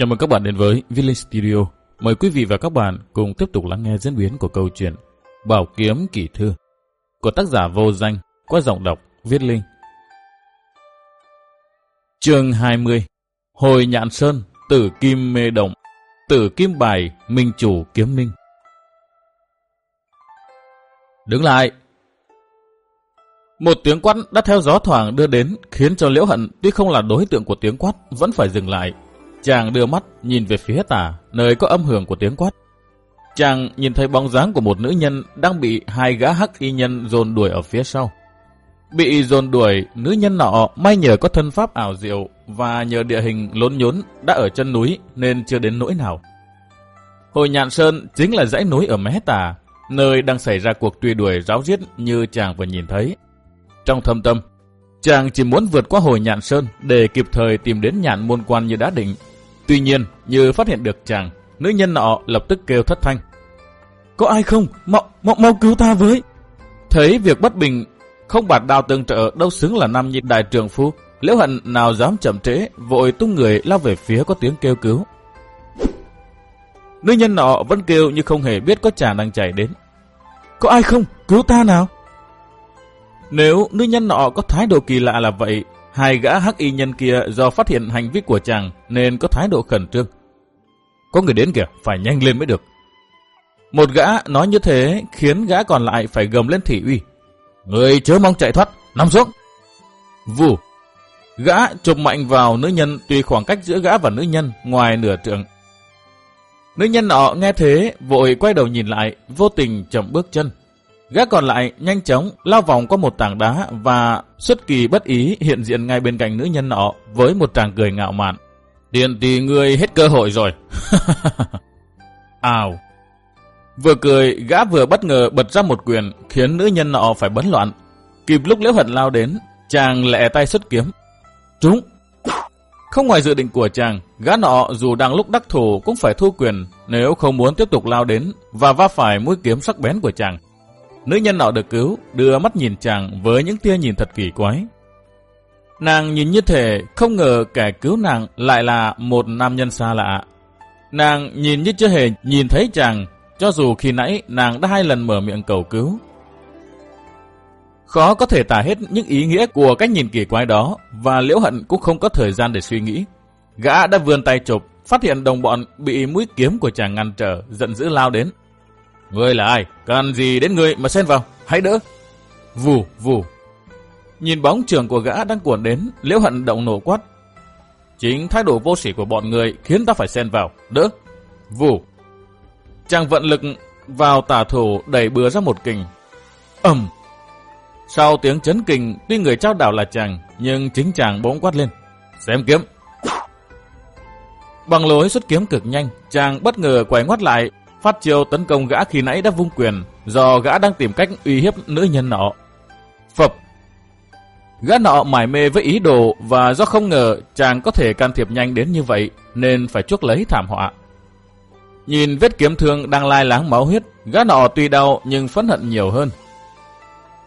Chào mừng các bạn đến với Village Studio. Mời quý vị và các bạn cùng tiếp tục lắng nghe diễn biến của câu chuyện Bảo Kiếm Kỷ Thư của tác giả vô danh qua giọng đọc Viết Linh. Chương 20 Hồi Nhạn Sơn, Tử Kim Mê Động, Tử Kim Bài, Minh Chủ Kiếm Minh. Đứng lại! Một tiếng quát đã theo gió thoảng đưa đến khiến cho Liễu Hận tuy không là đối tượng của tiếng quát vẫn phải dừng lại. Chàng đưa mắt nhìn về phía tả, nơi có âm hưởng của tiếng quát. Chàng nhìn thấy bóng dáng của một nữ nhân đang bị hai gã hắc y nhân dồn đuổi ở phía sau. Bị dồn đuổi, nữ nhân nọ may nhờ có thân pháp ảo diệu và nhờ địa hình lốn nhốn đã ở chân núi nên chưa đến nỗi nào. Hồi Nhạn Sơn chính là dãy núi ở mé tà, nơi đang xảy ra cuộc truy đuổi ráo giết như chàng vừa nhìn thấy. Trong thâm tâm, chàng chỉ muốn vượt qua hồi Nhạn Sơn để kịp thời tìm đến nhạn môn quan như đã định. Tuy nhiên, như phát hiện được chàng, nữ nhân nọ lập tức kêu thất thanh. Có ai không? Mau, mau, mau cứu ta với! Thấy việc bất bình, không bạt đào tương trợ đâu xứng là nam nhi đại trường phu. Liễu hận nào dám chậm trễ, vội tung người lao về phía có tiếng kêu cứu. Nữ nhân nọ vẫn kêu như không hề biết có chàng đang chạy đến. Có ai không? Cứu ta nào! Nếu nữ nhân nọ có thái độ kỳ lạ là vậy, hai gã hắc y nhân kia do phát hiện hành vi của chàng nên có thái độ khẩn trương. Có người đến kìa, phải nhanh lên mới được. Một gã nói như thế khiến gã còn lại phải gầm lên thị uy. Người chớ mong chạy thoát, nằm xuống. Vù. Gã chụp mạnh vào nữ nhân tuy khoảng cách giữa gã và nữ nhân ngoài nửa trượng. Nữ nhân nọ nghe thế vội quay đầu nhìn lại, vô tình chậm bước chân. Gã còn lại nhanh chóng lao vòng qua một tảng đá và xuất kỳ bất ý hiện diện ngay bên cạnh nữ nhân nọ với một tràng cười ngạo mạn. Tiền tỷ ngươi hết cơ hội rồi. Ào. Vừa cười, gã vừa bất ngờ bật ra một quyền khiến nữ nhân nọ phải bấn loạn. Kịp lúc liễu hận lao đến, chàng lẹ tay xuất kiếm. Trúng. Không ngoài dự định của chàng, gã nọ dù đang lúc đắc thủ cũng phải thu quyền nếu không muốn tiếp tục lao đến và va phải mũi kiếm sắc bén của chàng. Nữ nhân nọ được cứu, đưa mắt nhìn chàng với những tia nhìn thật kỳ quái. Nàng nhìn như thể không ngờ kẻ cứu nàng lại là một nam nhân xa lạ. Nàng nhìn như chưa hề nhìn thấy chàng, cho dù khi nãy nàng đã hai lần mở miệng cầu cứu. Khó có thể tả hết những ý nghĩa của cách nhìn kỳ quái đó, và Liễu Hận cũng không có thời gian để suy nghĩ. Gã đã vươn tay chụp, phát hiện đồng bọn bị mũi kiếm của chàng ngăn trở, giận dữ lao đến. Ngươi là ai? Cần gì đến ngươi mà xen vào? Hãy đỡ. Vù, vù. Nhìn bóng trường của gã đang cuộn đến, liễu hận động nổ quát. Chính thái độ vô sỉ của bọn người khiến ta phải xen vào. Đỡ. Vù. Chàng vận lực vào tả thủ đẩy bừa ra một kình. ầm. Sau tiếng chấn kình, tuy người trao đảo là chàng, nhưng chính chàng bỗng quát lên. Xem kiếm. Bằng lối xuất kiếm cực nhanh, chàng bất ngờ quay ngoắt lại, phát chiêu tấn công gã khi nãy đã vung quyền, do gã đang tìm cách uy hiếp nữ nhân nọ. Phập Gã nọ mải mê với ý đồ và do không ngờ chàng có thể can thiệp nhanh đến như vậy nên phải chuốc lấy thảm họa. Nhìn vết kiếm thương đang lai láng máu huyết, gã nọ tuy đau nhưng phẫn hận nhiều hơn.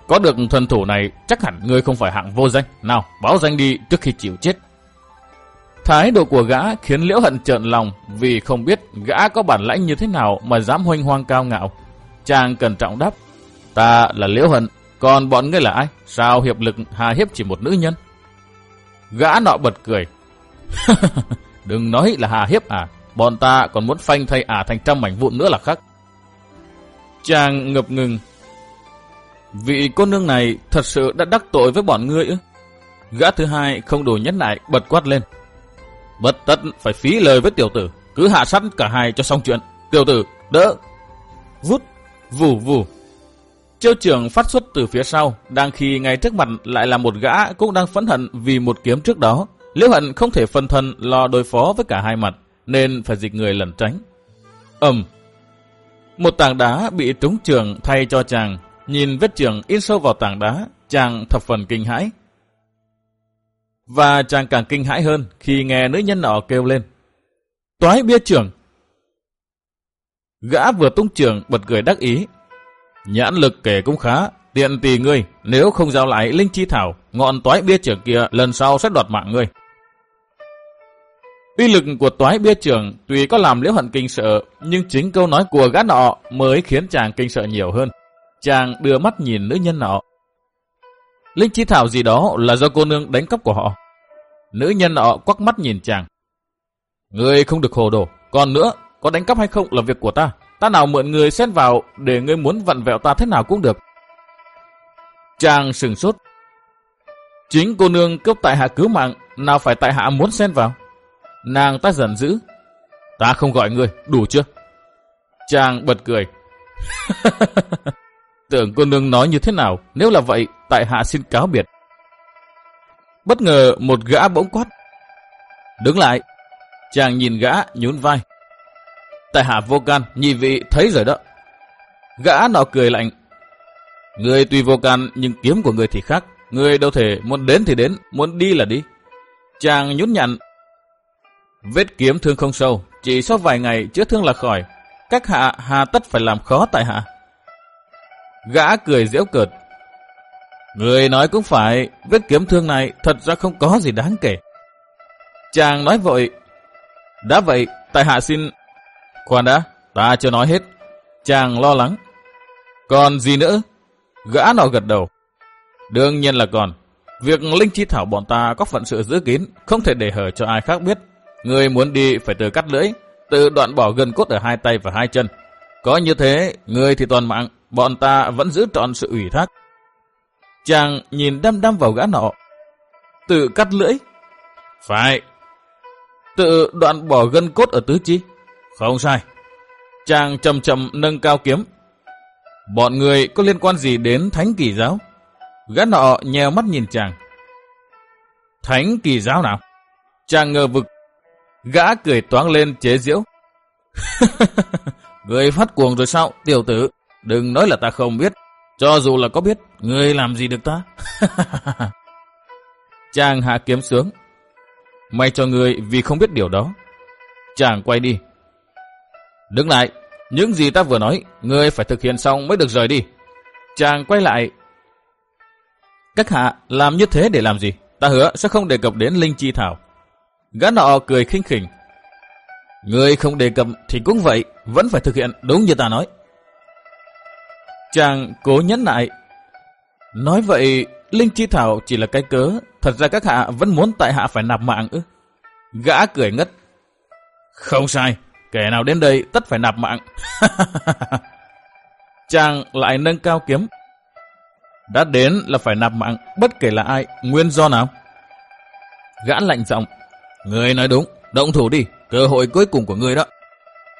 Có được thần thủ này chắc hẳn ngươi không phải hạng vô danh. Nào, báo danh đi trước khi chịu chết. Thái độ của gã khiến Liễu Hận trợn lòng vì không biết gã có bản lãnh như thế nào mà dám hoanh hoang cao ngạo. Chàng cẩn trọng đáp, ta là Liễu Hận, còn bọn ngươi là ai? Sao hiệp lực hà hiếp chỉ một nữ nhân? Gã nọ bật cười. Đừng nói là hà hiếp à, bọn ta còn muốn phanh thay à thành trăm mảnh vụn nữa là khác. Chàng ngập ngừng. Vị cô nương này thật sự đã đắc tội với bọn ngươi ư? Gã thứ hai không đủ nhẫn nại bật quát lên. Bất tất phải phí lời với tiểu tử, cứ hạ sẵn cả hai cho xong chuyện. Tiểu tử, đỡ. Vút, vù vù. Chiêu trưởng phát xuất từ phía sau, đang khi ngay trước mặt lại là một gã cũng đang phẫn hận vì một kiếm trước đó. Liễu hận không thể phân thân lo đối phó với cả hai mặt, nên phải dịch người lẩn tránh. ầm Một tảng đá bị trúng trường thay cho chàng, nhìn vết trường in sâu vào tảng đá, chàng thập phần kinh hãi, và chàng càng kinh hãi hơn khi nghe nữ nhân nọ kêu lên. Toái bia trưởng! Gã vừa tung trường bật cười đắc ý. Nhãn lực kể cũng khá, tiện tì ngươi, nếu không giao lại linh chi thảo, ngọn toái bia trưởng kia lần sau sẽ đoạt mạng ngươi. Uy lực của toái bia trưởng tuy có làm liễu hận kinh sợ, nhưng chính câu nói của gã nọ mới khiến chàng kinh sợ nhiều hơn. Chàng đưa mắt nhìn nữ nhân nọ. Linh chi thảo gì đó là do cô nương đánh cắp của họ. Nữ nhân nọ quắc mắt nhìn chàng. Ngươi không được hồ đồ. Còn nữa, có đánh cắp hay không là việc của ta. Ta nào mượn người xen vào để ngươi muốn vặn vẹo ta thế nào cũng được. Chàng sừng sốt. Chính cô nương cướp tại hạ cứu mạng, nào phải tại hạ muốn xen vào. Nàng ta giận dữ. Ta không gọi ngươi, đủ chưa? Chàng bật cười. Tưởng cô nương nói như thế nào, nếu là vậy, tại hạ xin cáo biệt. Bất ngờ một gã bỗng quát. Đứng lại. Chàng nhìn gã nhún vai. Tại hạ vô can, nhị vị thấy rồi đó. Gã nọ cười lạnh. Người tuy vô can nhưng kiếm của người thì khác. Người đâu thể muốn đến thì đến, muốn đi là đi. Chàng nhún nhặn. Vết kiếm thương không sâu, chỉ sau vài ngày chữa thương là khỏi. Các hạ hà tất phải làm khó tại hạ. Gã cười dễu cợt. Người nói cũng phải, vết kiếm thương này thật ra không có gì đáng kể. Chàng nói vội. Đã vậy, tại hạ xin... Khoan đã, ta chưa nói hết. Chàng lo lắng. Còn gì nữa? Gã nọ gật đầu. Đương nhiên là còn. Việc Linh Chi Thảo bọn ta có phận sự giữ kín, không thể để hở cho ai khác biết. Người muốn đi phải từ cắt lưỡi, tự đoạn bỏ gần cốt ở hai tay và hai chân. Có như thế, người thì toàn mạng, bọn ta vẫn giữ trọn sự ủy thác. Chàng nhìn đăm đăm vào gã nọ. Tự cắt lưỡi. Phải. Tự đoạn bỏ gân cốt ở tứ chi. Không sai. Chàng chậm chậm nâng cao kiếm. Bọn người có liên quan gì đến thánh kỳ giáo? Gã nọ nhèo mắt nhìn chàng. Thánh kỳ giáo nào? Chàng ngờ vực. Gã cười toáng lên chế diễu. người phát cuồng rồi sao, tiểu tử? Đừng nói là ta không biết. Cho dù là có biết, ngươi làm gì được ta? Chàng hạ kiếm sướng. May cho ngươi vì không biết điều đó. Chàng quay đi. Đứng lại, những gì ta vừa nói, ngươi phải thực hiện xong mới được rời đi. Chàng quay lại. Các hạ làm như thế để làm gì? Ta hứa sẽ không đề cập đến Linh Chi Thảo. Gã nọ cười khinh khỉnh. Ngươi không đề cập thì cũng vậy, vẫn phải thực hiện đúng như ta nói. Chàng cố nhấn lại. Nói vậy, Linh Chi Thảo chỉ là cái cớ, thật ra các hạ vẫn muốn tại hạ phải nạp mạng ư. Gã cười ngất. Không sai, kẻ nào đến đây tất phải nạp mạng. Chàng lại nâng cao kiếm. Đã đến là phải nạp mạng, bất kể là ai, nguyên do nào. Gã lạnh giọng. Người nói đúng, động thủ đi, cơ hội cuối cùng của người đó.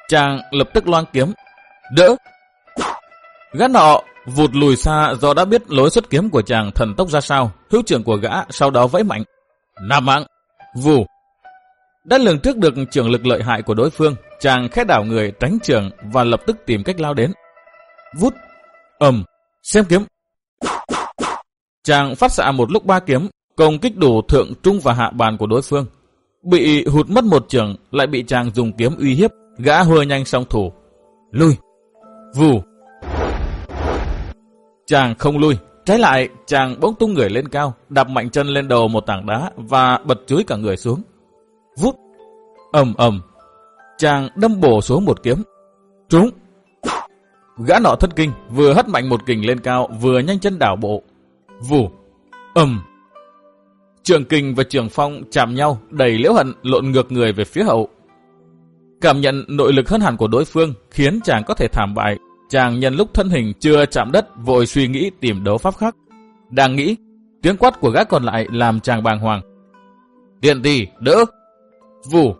Chàng lập tức loan kiếm. Đỡ, Gã nọ vụt lùi xa do đã biết lối xuất kiếm của chàng thần tốc ra sao. Hữu trưởng của gã sau đó vẫy mạnh. nam mạng! Vù! Đã lường trước được trường lực lợi hại của đối phương, chàng khét đảo người tránh trường và lập tức tìm cách lao đến. Vút! ầm, Xem kiếm! Chàng phát xạ một lúc ba kiếm, công kích đủ thượng trung và hạ bàn của đối phương. Bị hụt mất một trường, lại bị chàng dùng kiếm uy hiếp, gã hùa nhanh song thủ. Lui! Vù! Chàng không lui, trái lại chàng bỗng tung người lên cao, đạp mạnh chân lên đầu một tảng đá và bật chuối cả người xuống. Vút, ầm ầm, chàng đâm bổ xuống một kiếm. Trúng! Gã nọ thất kinh, vừa hất mạnh một kình lên cao, vừa nhanh chân đảo bộ. Vù, ầm. Trường kình và trường phong chạm nhau, đầy liễu hận lộn ngược người về phía hậu. Cảm nhận nội lực hơn hẳn của đối phương khiến chàng có thể thảm bại Chàng nhân lúc thân hình chưa chạm đất vội suy nghĩ tìm đấu pháp khác. Đang nghĩ, tiếng quát của gã còn lại làm chàng bàng hoàng. Điện tỷ, đỡ! Vù!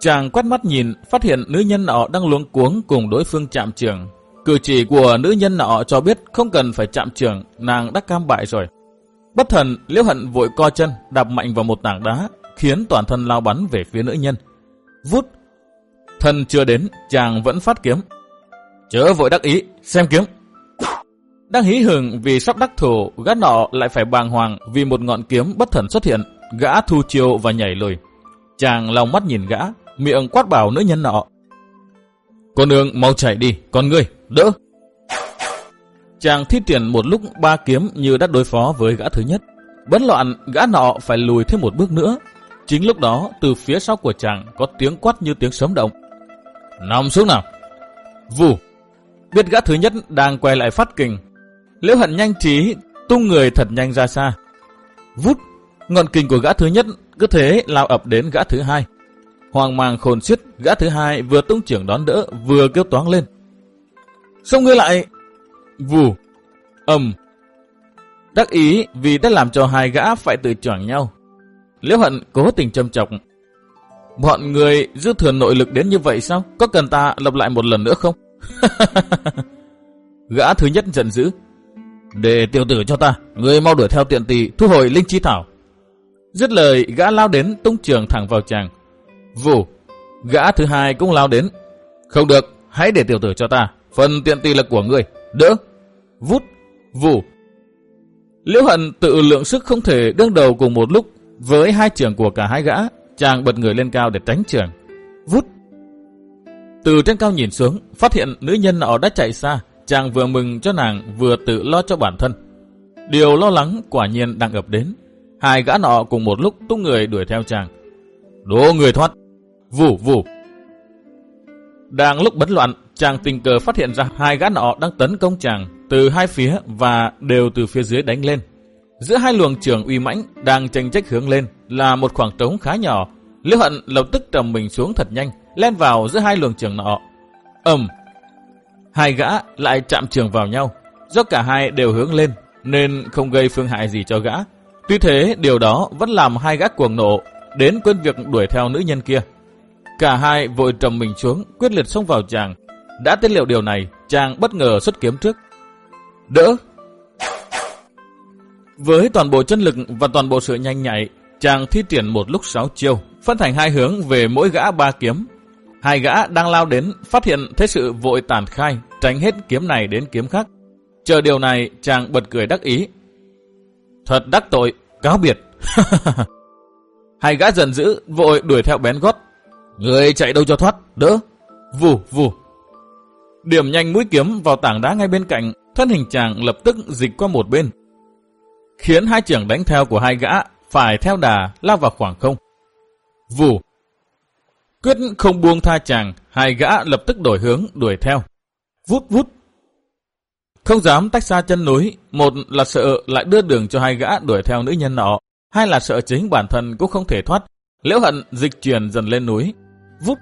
Chàng quát mắt nhìn, phát hiện nữ nhân nọ đang luống cuống cùng đối phương chạm trường. Cử chỉ của nữ nhân nọ cho biết không cần phải chạm trường, nàng đã cam bại rồi. Bất thần, liễu hận vội co chân, đạp mạnh vào một tảng đá, khiến toàn thân lao bắn về phía nữ nhân. Vút, Thân chưa đến, chàng vẫn phát kiếm. Chớ vội đắc ý, xem kiếm. Đang hí hưởng vì sắp đắc thủ, gã nọ lại phải bàng hoàng vì một ngọn kiếm bất thần xuất hiện. Gã thu chiêu và nhảy lùi. Chàng lòng mắt nhìn gã, miệng quát bảo nữ nhân nọ. Cô nương mau chạy đi, con ngươi, đỡ. Chàng thi triển một lúc ba kiếm như đã đối phó với gã thứ nhất. Bấn loạn, gã nọ phải lùi thêm một bước nữa. Chính lúc đó, từ phía sau của chàng có tiếng quát như tiếng sấm động. Nằm xuống nào! Vù! Biết gã thứ nhất đang quay lại phát kình. Liễu hận nhanh trí, tung người thật nhanh ra xa. Vút! Ngọn kình của gã thứ nhất cứ thế lao ập đến gã thứ hai. Hoàng mang khôn xiết, gã thứ hai vừa tung trưởng đón đỡ, vừa kêu toáng lên. Xong ngươi lại! Vù! Ầm! Đắc ý vì đã làm cho hai gã phải tự choảng nhau. Liễu hận cố tình châm chọc. Bọn người dư thừa nội lực đến như vậy sao? Có cần ta lập lại một lần nữa không? gã thứ nhất giận dữ. Để tiêu tử cho ta, người mau đuổi theo tiện tỳ thu hồi linh chi thảo. Dứt lời, gã lao đến tung trường thẳng vào chàng. Vù, gã thứ hai cũng lao đến. Không được, hãy để tiểu tử cho ta, phần tiện tỳ là của người. Đỡ, vút, vù. Liễu hận tự lượng sức không thể đương đầu cùng một lúc với hai trường của cả hai gã. Chàng bật người lên cao để tránh trường. Vút. Từ trên cao nhìn xuống, phát hiện nữ nhân nọ đã chạy xa. Chàng vừa mừng cho nàng vừa tự lo cho bản thân. Điều lo lắng quả nhiên đang ập đến. Hai gã nọ cùng một lúc tung người đuổi theo chàng. Đố người thoát. Vù vù. Đang lúc bấn loạn, chàng tình cờ phát hiện ra hai gã nọ đang tấn công chàng từ hai phía và đều từ phía dưới đánh lên. Giữa hai luồng trường uy mãnh đang tranh trách hướng lên là một khoảng trống khá nhỏ. Liễu Hận lập tức trầm mình xuống thật nhanh, len vào giữa hai luồng trường nọ. ầm, hai gã lại chạm trường vào nhau. Do cả hai đều hướng lên nên không gây phương hại gì cho gã. Tuy thế, điều đó vẫn làm hai gã cuồng nộ, đến quên việc đuổi theo nữ nhân kia. Cả hai vội trầm mình xuống, quyết liệt xông vào chàng. Đã tiết liệu điều này, chàng bất ngờ xuất kiếm trước. Đỡ! Với toàn bộ chân lực và toàn bộ sự nhanh nhạy, chàng thi triển một lúc sáu chiêu, phân thành hai hướng về mỗi gã ba kiếm. Hai gã đang lao đến, phát hiện thế sự vội tàn khai, tránh hết kiếm này đến kiếm khác. Chờ điều này, chàng bật cười đắc ý. Thật đắc tội, cáo biệt. hai gã giận dữ, vội đuổi theo bén gót. Người chạy đâu cho thoát, đỡ. Vù, vù. Điểm nhanh mũi kiếm vào tảng đá ngay bên cạnh, thân hình chàng lập tức dịch qua một bên. Khiến hai trưởng đánh theo của hai gã phải theo đà lao vào khoảng không. Vù. Quyết không buông tha chàng, hai gã lập tức đổi hướng đuổi theo. Vút vút. Không dám tách xa chân núi, một là sợ lại đưa đường cho hai gã đuổi theo nữ nhân nọ, hai là sợ chính bản thân cũng không thể thoát. Liễu hận dịch chuyển dần lên núi. Vút.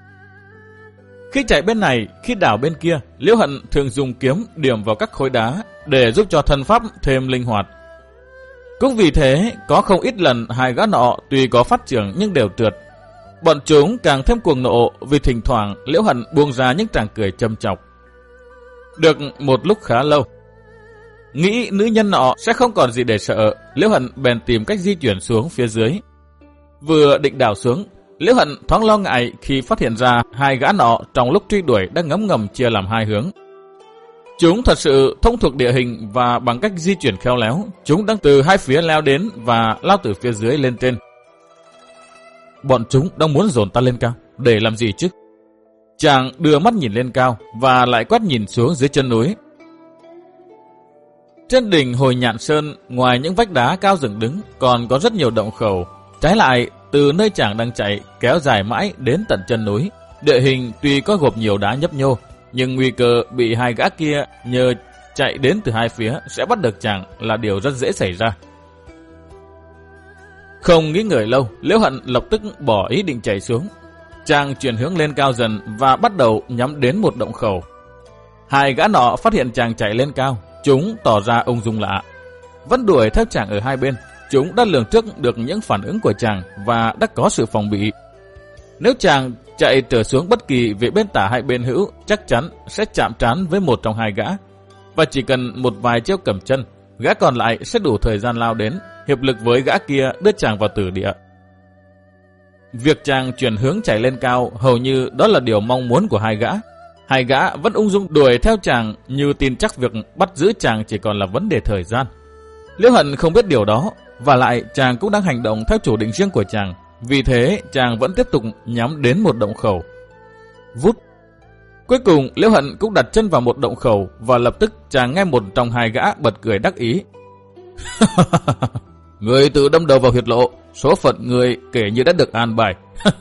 Khi chạy bên này, khi đảo bên kia, Liễu hận thường dùng kiếm điểm vào các khối đá để giúp cho thân pháp thêm linh hoạt. Cũng vì thế, có không ít lần hai gã nọ tuy có phát triển nhưng đều trượt. Bọn chúng càng thêm cuồng nộ vì thỉnh thoảng Liễu hận buông ra những tràng cười châm chọc. Được một lúc khá lâu, Nghĩ nữ nhân nọ sẽ không còn gì để sợ, Liễu Hận bèn tìm cách di chuyển xuống phía dưới. Vừa định đảo xuống, Liễu Hận thoáng lo ngại khi phát hiện ra hai gã nọ trong lúc truy đuổi đang ngấm ngầm chia làm hai hướng. Chúng thật sự thông thuộc địa hình và bằng cách di chuyển khéo léo, chúng đang từ hai phía leo đến và lao từ phía dưới lên trên. Bọn chúng đang muốn dồn ta lên cao, để làm gì chứ? Chàng đưa mắt nhìn lên cao và lại quát nhìn xuống dưới chân núi trên đỉnh hồi nhạn sơn, ngoài những vách đá cao dựng đứng, còn có rất nhiều động khẩu. Trái lại, từ nơi chàng đang chạy, kéo dài mãi đến tận chân núi. Địa hình tuy có gộp nhiều đá nhấp nhô, nhưng nguy cơ bị hai gã kia nhờ chạy đến từ hai phía sẽ bắt được chàng là điều rất dễ xảy ra. Không nghĩ ngợi lâu, Liễu Hận lập tức bỏ ý định chạy xuống. Chàng chuyển hướng lên cao dần và bắt đầu nhắm đến một động khẩu. Hai gã nọ phát hiện chàng chạy lên cao, Chúng tỏ ra ung dung lạ. Vẫn đuổi theo chàng ở hai bên. Chúng đã lường trước được những phản ứng của chàng và đã có sự phòng bị. Nếu chàng chạy trở xuống bất kỳ về bên tả hay bên hữu, chắc chắn sẽ chạm trán với một trong hai gã. Và chỉ cần một vài chiếc cầm chân, gã còn lại sẽ đủ thời gian lao đến, hiệp lực với gã kia đưa chàng vào tử địa. Việc chàng chuyển hướng chạy lên cao hầu như đó là điều mong muốn của hai gã. Hai gã vẫn ung dung đuổi theo chàng như tin chắc việc bắt giữ chàng chỉ còn là vấn đề thời gian. Liễu Hận không biết điều đó, và lại chàng cũng đang hành động theo chủ định riêng của chàng. Vì thế, chàng vẫn tiếp tục nhắm đến một động khẩu. Vút. Cuối cùng, Liễu Hận cũng đặt chân vào một động khẩu và lập tức chàng nghe một trong hai gã bật cười đắc ý. Người tự đâm đầu vào huyệt lộ, số phận người kể như đã được an bài.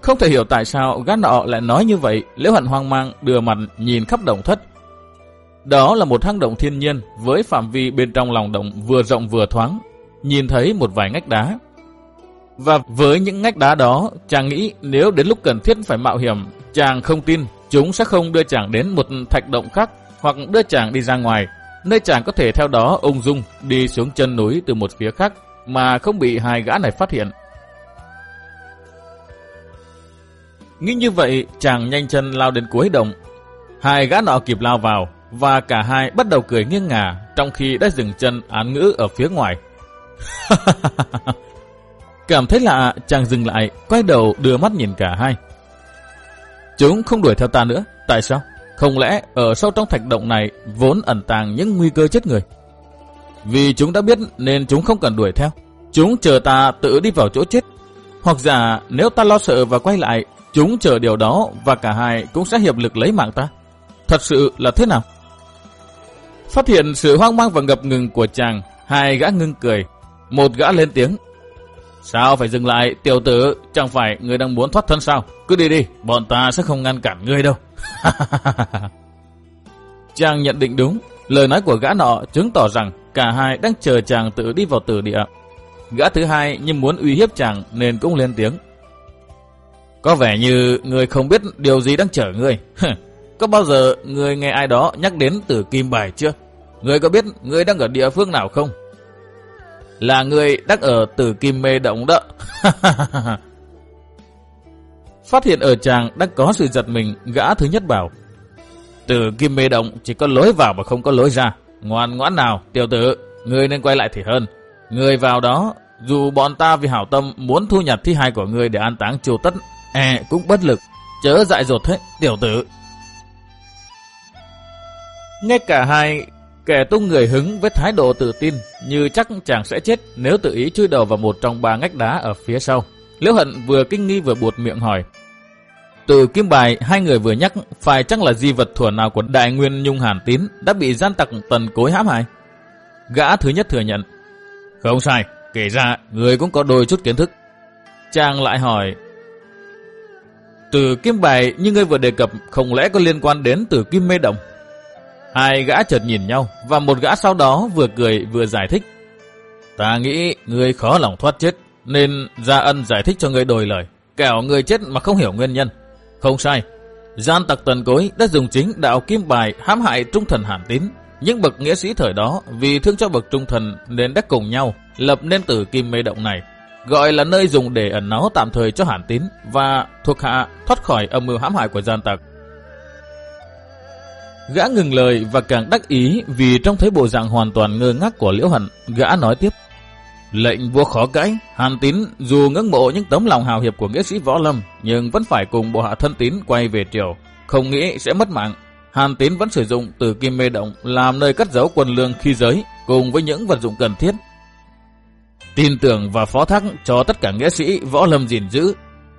Không thể hiểu tại sao gã nọ lại nói như vậy, Liễu Hận hoang mang đưa mặt nhìn khắp động thất. Đó là một hang động thiên nhiên với phạm vi bên trong lòng động vừa rộng vừa thoáng, nhìn thấy một vài ngách đá. Và với những ngách đá đó, chàng nghĩ nếu đến lúc cần thiết phải mạo hiểm, chàng không tin chúng sẽ không đưa chàng đến một thạch động khác hoặc đưa chàng đi ra ngoài, nơi chàng có thể theo đó ung dung đi xuống chân núi từ một phía khác mà không bị hai gã này phát hiện. Nghĩ như vậy, chàng nhanh chân lao đến cuối động. Hai gã nọ kịp lao vào, và cả hai bắt đầu cười nghiêng ngả trong khi đã dừng chân án ngữ ở phía ngoài. Cảm thấy lạ, chàng dừng lại, quay đầu đưa mắt nhìn cả hai. Chúng không đuổi theo ta nữa, tại sao? Không lẽ ở sâu trong thạch động này vốn ẩn tàng những nguy cơ chết người? Vì chúng đã biết nên chúng không cần đuổi theo. Chúng chờ ta tự đi vào chỗ chết. Hoặc giả nếu ta lo sợ và quay lại, chúng chờ điều đó và cả hai cũng sẽ hiệp lực lấy mạng ta. Thật sự là thế nào? Phát hiện sự hoang mang và ngập ngừng của chàng, hai gã ngưng cười. Một gã lên tiếng. Sao phải dừng lại, tiểu tử, chẳng phải người đang muốn thoát thân sao? Cứ đi đi, bọn ta sẽ không ngăn cản ngươi đâu. chàng nhận định đúng, lời nói của gã nọ chứng tỏ rằng cả hai đang chờ chàng tự đi vào tử địa. Gã thứ hai nhưng muốn uy hiếp chàng nên cũng lên tiếng. Có vẻ như người không biết điều gì đang chở người. Có bao giờ người nghe ai đó nhắc đến tử kim bài chưa? Người có biết người đang ở địa phương nào không? Là người đang ở tử kim mê động đó. Phát hiện ở chàng đang có sự giật mình, gã thứ nhất bảo. Tử kim mê động chỉ có lối vào mà không có lối ra. Ngoan ngoãn nào, tiểu tử, người nên quay lại thì hơn. Người vào đó, dù bọn ta vì hảo tâm muốn thu nhặt thi hài của người để an táng triều tất, e cũng bất lực. Chớ dại dột thế, tiểu tử. Nghe cả hai kẻ tung người hứng với thái độ tự tin như chắc chàng sẽ chết nếu tự ý chui đầu vào một trong ba ngách đá ở phía sau. Liễu Hận vừa kinh nghi vừa buột miệng hỏi. Từ kim bài, hai người vừa nhắc phải chắc là di vật thuở nào của đại nguyên nhung hàn tín đã bị gian tặc tần cối hãm hại. Gã thứ nhất thừa nhận. Không sai, kể ra người cũng có đôi chút kiến thức. Chàng lại hỏi. Từ kim bài như ngươi vừa đề cập không lẽ có liên quan đến từ kim mê động? Hai gã chợt nhìn nhau và một gã sau đó vừa cười vừa giải thích. Ta nghĩ người khó lòng thoát chết, nên Gia Ân giải thích cho người đổi lời. Kẻo người chết mà không hiểu nguyên nhân. Không sai. Gian tặc tần cối đã dùng chính đạo kim bài hãm hại trung thần hàn tín. Những bậc nghĩa sĩ thời đó vì thương cho bậc trung thần nên đã cùng nhau lập nên tử kim mê động này. Gọi là nơi dùng để ẩn náu tạm thời cho hàn tín và thuộc hạ thoát khỏi âm mưu hãm hại của gian tặc. Gã ngừng lời và càng đắc ý vì trong thấy bộ dạng hoàn toàn ngơ ngác của Liễu Hận, gã nói tiếp. Lệnh vua khó cãi, Hàn Tín dù ngưỡng mộ những tấm lòng hào hiệp của nghĩa sĩ Võ Lâm, nhưng vẫn phải cùng bộ hạ thân tín quay về triều, không nghĩ sẽ mất mạng. Hàn Tín vẫn sử dụng từ kim mê động làm nơi cất giấu quân lương khi giới, cùng với những vật dụng cần thiết. Tin tưởng và phó thác cho tất cả nghĩa sĩ Võ Lâm gìn giữ.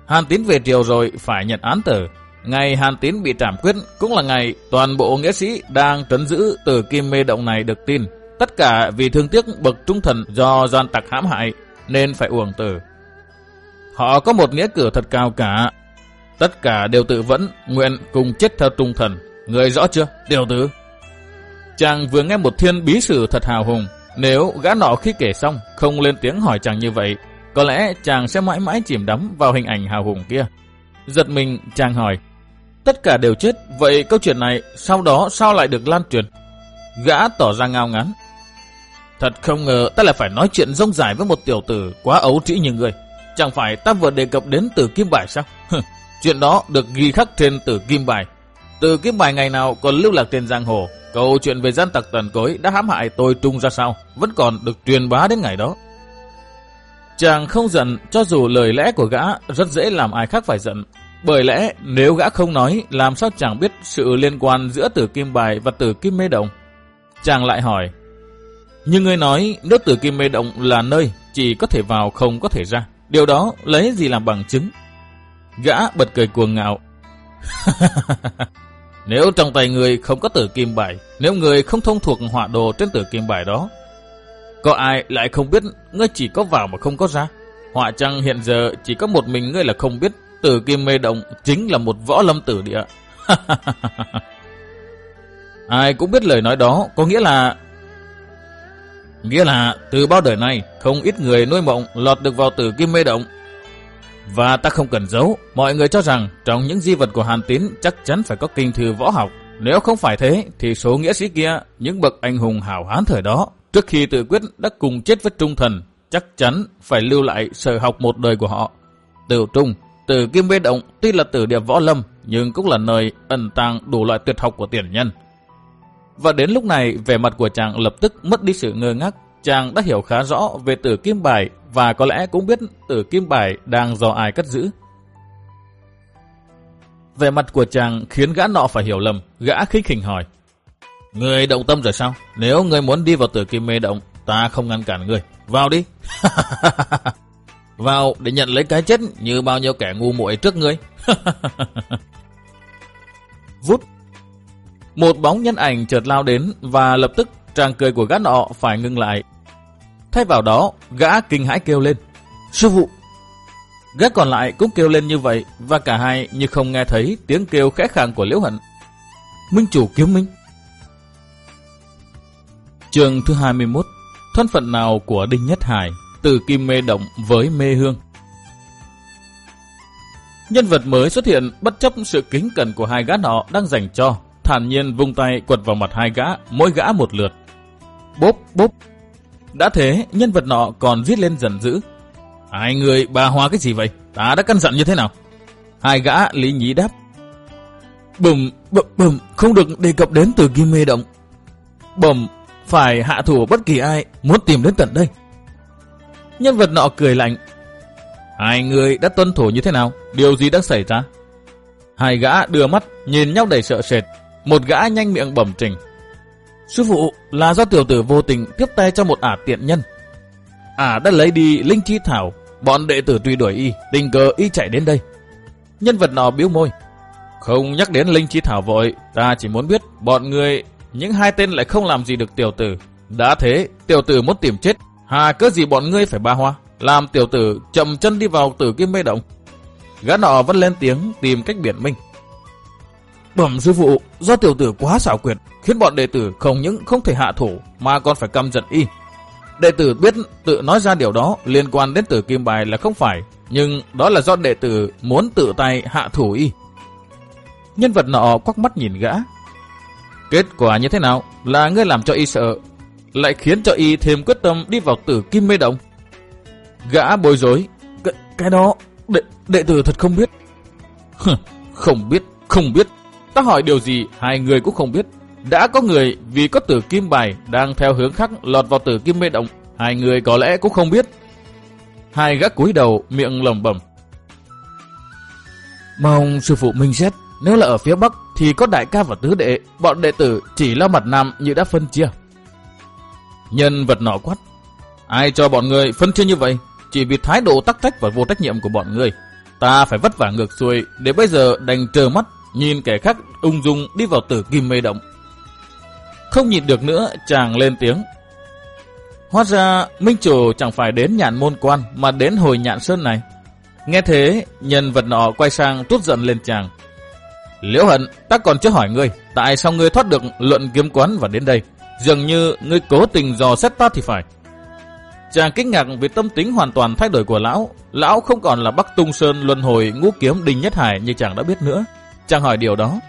Hàn Tín về triều rồi phải nhận án tử, Ngày Hàn Tín bị trảm quyết cũng là ngày toàn bộ nghĩa sĩ đang trấn giữ từ kim mê động này được tin. Tất cả vì thương tiếc bậc trung thần do gian tặc hãm hại nên phải uổng tử. Họ có một nghĩa cử thật cao cả. Tất cả đều tự vẫn, nguyện cùng chết theo trung thần. Người rõ chưa, điều tử Chàng vừa nghe một thiên bí sử thật hào hùng. Nếu gã nọ khi kể xong không lên tiếng hỏi chàng như vậy, có lẽ chàng sẽ mãi mãi chìm đắm vào hình ảnh hào hùng kia. Giật mình, chàng hỏi, Tất cả đều chết, vậy câu chuyện này sau đó sao lại được lan truyền? Gã tỏ ra ngao ngán. Thật không ngờ ta lại phải nói chuyện rông dài với một tiểu tử quá ấu trĩ như người. Chẳng phải ta vừa đề cập đến từ kim bài sao? chuyện đó được ghi khắc trên từ kim bài. Từ kim bài ngày nào còn lưu lạc trên giang hồ. Câu chuyện về gian tặc tần cối đã hãm hại tôi trung ra sao, vẫn còn được truyền bá đến ngày đó. Chàng không giận cho dù lời lẽ của gã rất dễ làm ai khác phải giận. Bởi lẽ nếu gã không nói làm sao chàng biết sự liên quan giữa tử kim bài và tử kim mê động. Chàng lại hỏi. Nhưng người nói nếu tử kim mê động là nơi chỉ có thể vào không có thể ra. Điều đó lấy gì làm bằng chứng? Gã bật cười cuồng ngạo. nếu trong tay người không có tử kim bài, nếu người không thông thuộc họa đồ trên tử kim bài đó, Có ai lại không biết ngươi chỉ có vào mà không có ra? Họa chăng hiện giờ chỉ có một mình ngươi là không biết tử kim mê động chính là một võ lâm tử địa. ai cũng biết lời nói đó có nghĩa là Nghĩa là từ bao đời này không ít người nuôi mộng lọt được vào tử kim mê động. Và ta không cần giấu, mọi người cho rằng trong những di vật của Hàn Tín chắc chắn phải có kinh thư võ học. Nếu không phải thế thì số nghĩa sĩ kia, những bậc anh hùng hảo hán thời đó, trước khi tự quyết đã cùng chết với trung thần, chắc chắn phải lưu lại sở học một đời của họ. Tử trung, tử kim mê động tuy là tử địa võ lâm nhưng cũng là nơi ẩn tàng đủ loại tuyệt học của tiền nhân. Và đến lúc này, vẻ mặt của chàng lập tức mất đi sự ngơ ngác. Chàng đã hiểu khá rõ về tử kim bài và có lẽ cũng biết tử kim bài đang do ai cất giữ. Vẻ mặt của chàng khiến gã nọ phải hiểu lầm, gã khích khỉnh hỏi. Người động tâm rồi sao? Nếu người muốn đi vào tử kim mê động, ta không ngăn cản người. Vào đi. vào để nhận lấy cái chết như bao nhiêu kẻ ngu muội trước ngươi. Vút một bóng nhân ảnh chợt lao đến và lập tức tràng cười của gã nọ phải ngưng lại. Thay vào đó, gã kinh hãi kêu lên. Sư phụ! Gã còn lại cũng kêu lên như vậy và cả hai như không nghe thấy tiếng kêu khẽ khàng của Liễu Hận. Minh chủ kiếm minh. Trường thứ 21 Thân phận nào của Đinh Nhất Hải từ Kim Mê Động với Mê Hương Nhân vật mới xuất hiện bất chấp sự kính cẩn của hai gã nọ đang dành cho thản nhiên vung tay quật vào mặt hai gã, mỗi gã một lượt. Bốp, bốp. Đã thế, nhân vật nọ còn viết lên giận dữ. Hai người bà hoa cái gì vậy? Ta đã căn dặn như thế nào? Hai gã lý nhí đáp. Bùm, bùm, bùm, không được đề cập đến từ kim mê động. Bùm, phải hạ thủ bất kỳ ai muốn tìm đến tận đây. Nhân vật nọ cười lạnh. Hai người đã tuân thủ như thế nào? Điều gì đang xảy ra? Hai gã đưa mắt nhìn nhau đầy sợ sệt, một gã nhanh miệng bẩm trình. Sư phụ là do tiểu tử vô tình tiếp tay cho một ả tiện nhân. Ả đã lấy đi linh chi thảo, bọn đệ tử tùy đuổi y, tình cờ y chạy đến đây. Nhân vật nọ biếu môi. Không nhắc đến linh chi thảo vội, ta chỉ muốn biết bọn người, những hai tên lại không làm gì được tiểu tử. Đã thế, tiểu tử muốn tìm chết, hà cớ gì bọn ngươi phải ba hoa, làm tiểu tử chậm chân đi vào tử kim mê động. Gã nọ vẫn lên tiếng tìm cách biển minh. Bẩm sư phụ, do tiểu tử quá xảo quyệt, khiến bọn đệ tử không những không thể hạ thủ mà còn phải căm giận y. Đệ tử biết tự nói ra điều đó liên quan đến tử kim bài là không phải, nhưng đó là do đệ tử muốn tự tay hạ thủ y. Nhân vật nọ quắc mắt nhìn gã. Kết quả như thế nào là ngươi làm cho y sợ, lại khiến cho y thêm quyết tâm đi vào tử kim mê động. Gã bối rối, cái, cái đó đệ, đệ tử thật không biết. không biết, không biết, Ta hỏi điều gì hai người cũng không biết. Đã có người vì có tử kim bài đang theo hướng khác lọt vào tử kim mê động. Hai người có lẽ cũng không biết. Hai gác cúi đầu miệng lầm bẩm. Mong sư phụ minh xét. Nếu là ở phía Bắc thì có đại ca và tứ đệ. Bọn đệ tử chỉ lo mặt nam như đã phân chia. Nhân vật nọ quát. Ai cho bọn người phân chia như vậy? Chỉ vì thái độ tắc trách và vô trách nhiệm của bọn người. Ta phải vất vả ngược xuôi để bây giờ đành trơ mắt nhìn kẻ khác ung dung đi vào tử kim mê động. Không nhìn được nữa, chàng lên tiếng. Hóa ra, Minh Chủ chẳng phải đến nhạn môn quan mà đến hồi nhạn sơn này. Nghe thế, nhân vật nọ quay sang tút giận lên chàng. Liễu hận, ta còn chưa hỏi ngươi, tại sao ngươi thoát được luận kiếm quán và đến đây? Dường như ngươi cố tình dò xét ta thì phải. Chàng kinh ngạc vì tâm tính hoàn toàn thay đổi của lão. Lão không còn là Bắc Tung Sơn luân hồi ngũ kiếm đình nhất hải như chàng đã biết nữa. Chàng hỏi điều đó.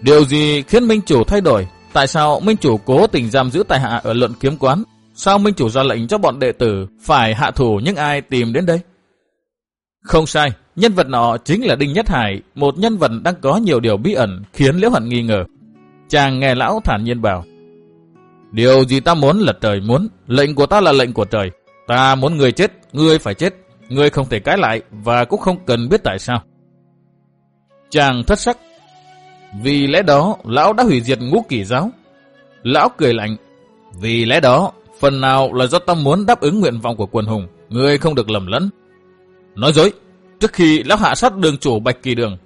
Điều gì khiến Minh Chủ thay đổi? Tại sao Minh Chủ cố tình giam giữ tài hạ ở luận kiếm quán? Sao Minh Chủ ra lệnh cho bọn đệ tử phải hạ thủ những ai tìm đến đây? Không sai, nhân vật nọ chính là Đinh Nhất Hải, một nhân vật đang có nhiều điều bí ẩn khiến Liễu Hận nghi ngờ. Chàng nghe lão thản nhiên bảo. Điều gì ta muốn là trời muốn, lệnh của ta là lệnh của trời. Ta muốn người chết, ngươi phải chết, ngươi không thể cãi lại và cũng không cần biết tại sao. Chàng thất sắc. Vì lẽ đó, lão đã hủy diệt ngũ kỷ giáo. Lão cười lạnh. Vì lẽ đó, phần nào là do ta muốn đáp ứng nguyện vọng của quần hùng, người không được lầm lẫn. Nói dối, trước khi lão hạ sát đường chủ Bạch Kỳ Đường,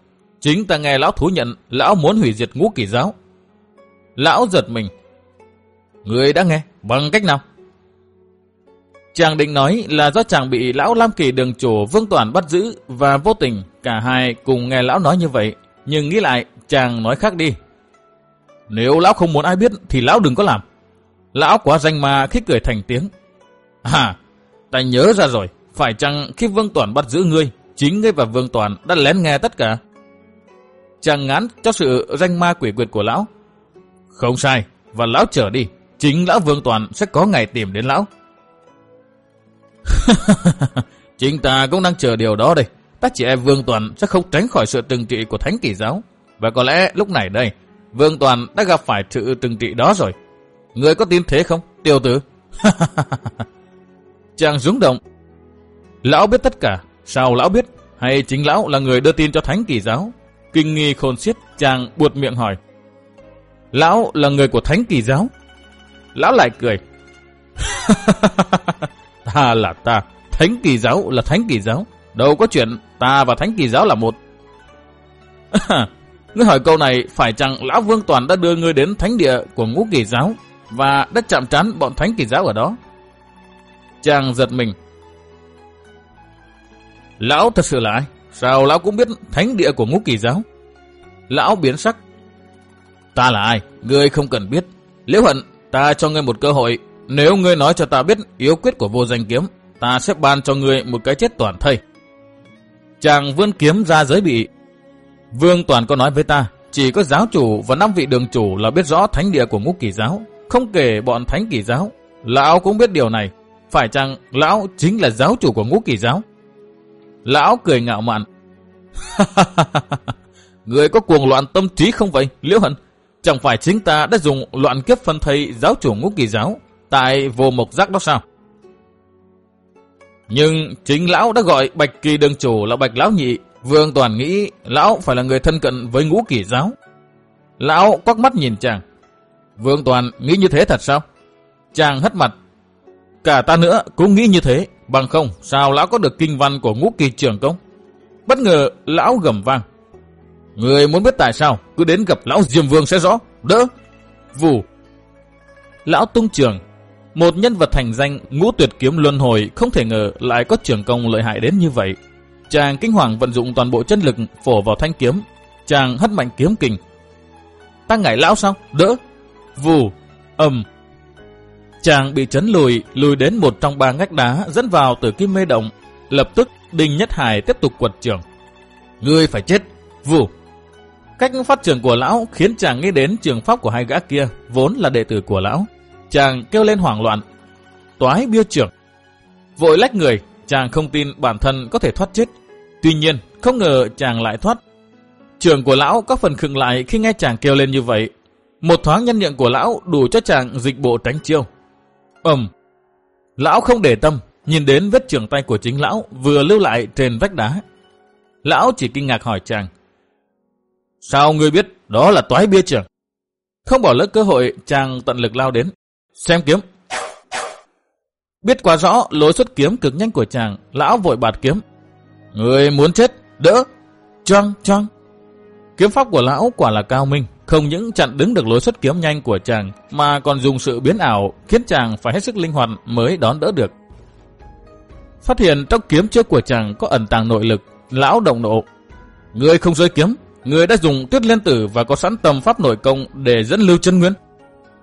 chính ta nghe lão thú nhận lão muốn hủy diệt ngũ kỷ giáo. Lão giật mình. Người đã nghe, Bằng cách nào? Chàng định nói là do chàng bị lão Lam Kỳ đường chủ Vương Toàn bắt giữ và vô tình cả hai cùng nghe lão nói như vậy. Nhưng nghĩ lại, chàng nói khác đi. Nếu lão không muốn ai biết thì lão đừng có làm. Lão quá danh mà khích cười thành tiếng. À, ta nhớ ra rồi, phải chăng khi Vương Toàn bắt giữ ngươi, chính ngươi và Vương Toàn đã lén nghe tất cả? Chàng ngán cho sự danh ma quỷ quyệt của lão. Không sai, và lão trở đi, chính lão Vương Toàn sẽ có ngày tìm đến lão. Chính ta cũng đang chờ điều đó đây. Ta chỉ e Vương Toàn sẽ không tránh khỏi sự trừng trị của Thánh Kỳ Giáo. Và có lẽ lúc này đây, Vương Toàn đã gặp phải sự trừng trị đó rồi. Người có tin thế không, tiêu tử? Chàng rúng động. Lão biết tất cả, sao lão biết? Hay chính lão là người đưa tin cho Thánh Kỳ Giáo? Kinh nghi khôn xiết, chàng buột miệng hỏi. Lão là người của Thánh Kỳ Giáo? Lão lại cười. ta là ta, Thánh Kỳ Giáo là Thánh Kỳ Giáo. Đâu có chuyện ta và Thánh Kỳ Giáo là một. ngươi hỏi câu này phải chăng Lão Vương Toàn đã đưa ngươi đến thánh địa của ngũ kỳ giáo và đã chạm trán bọn thánh kỳ giáo ở đó? Chàng giật mình. Lão thật sự là ai? Sao lão cũng biết thánh địa của ngũ kỳ giáo? Lão biến sắc. Ta là ai? Ngươi không cần biết. Liễu hận, ta cho ngươi một cơ hội. Nếu ngươi nói cho ta biết yếu quyết của vô danh kiếm, ta sẽ ban cho ngươi một cái chết toàn thây. Chàng vươn kiếm ra giới bị. Vương Toàn có nói với ta, chỉ có giáo chủ và năm vị đường chủ là biết rõ thánh địa của ngũ kỳ giáo, không kể bọn thánh kỳ giáo. Lão cũng biết điều này, phải chăng lão chính là giáo chủ của ngũ kỳ giáo? Lão cười ngạo mạn. Người có cuồng loạn tâm trí không vậy, Liễu Hận? Chẳng phải chính ta đã dùng loạn kiếp phân thây giáo chủ ngũ kỳ giáo tại vô mộc giác đó sao? Nhưng chính lão đã gọi Bạch Kỳ đường chủ là Bạch Lão Nhị. Vương Toàn nghĩ lão phải là người thân cận với ngũ kỳ giáo. Lão quắc mắt nhìn chàng. Vương Toàn nghĩ như thế thật sao? Chàng hất mặt. Cả ta nữa cũng nghĩ như thế. Bằng không, sao lão có được kinh văn của ngũ kỳ trưởng công? Bất ngờ lão gầm vang. Người muốn biết tại sao cứ đến gặp lão Diêm Vương sẽ rõ. Đỡ. Vù. Lão tung trường một nhân vật thành danh ngũ tuyệt kiếm luân hồi không thể ngờ lại có trường công lợi hại đến như vậy. Chàng kinh hoàng vận dụng toàn bộ chân lực phổ vào thanh kiếm. Chàng hất mạnh kiếm kình. Ta ngại lão sao? Đỡ. Vù. ầm. Chàng bị chấn lùi, lùi đến một trong ba ngách đá dẫn vào từ kim mê động. Lập tức Đinh Nhất Hải tiếp tục quật trường. Ngươi phải chết. Vù. Cách phát trường của lão khiến chàng nghĩ đến trường pháp của hai gã kia, vốn là đệ tử của lão. Chàng kêu lên hoảng loạn. Toái biêu trưởng. Vội lách người, chàng không tin bản thân có thể thoát chết. Tuy nhiên, không ngờ chàng lại thoát. Trường của lão có phần khựng lại khi nghe chàng kêu lên như vậy. Một thoáng nhân nhượng của lão đủ cho chàng dịch bộ tránh chiêu. Ẩm. Lão không để tâm, nhìn đến vết trường tay của chính lão vừa lưu lại trên vách đá. Lão chỉ kinh ngạc hỏi chàng. Sao ngươi biết đó là toái bia trưởng? Không bỏ lỡ cơ hội, chàng tận lực lao đến. Xem kiếm. Biết quá rõ lối xuất kiếm cực nhanh của chàng, lão vội bạt kiếm. Người muốn chết, đỡ. Choang, choang. Kiếm pháp của lão quả là cao minh, không những chặn đứng được lối xuất kiếm nhanh của chàng, mà còn dùng sự biến ảo khiến chàng phải hết sức linh hoạt mới đón đỡ được. Phát hiện trong kiếm trước của chàng có ẩn tàng nội lực, lão động nộ. Người không rơi kiếm, người đã dùng tuyết liên tử và có sẵn tầm pháp nội công để dẫn lưu chân nguyên.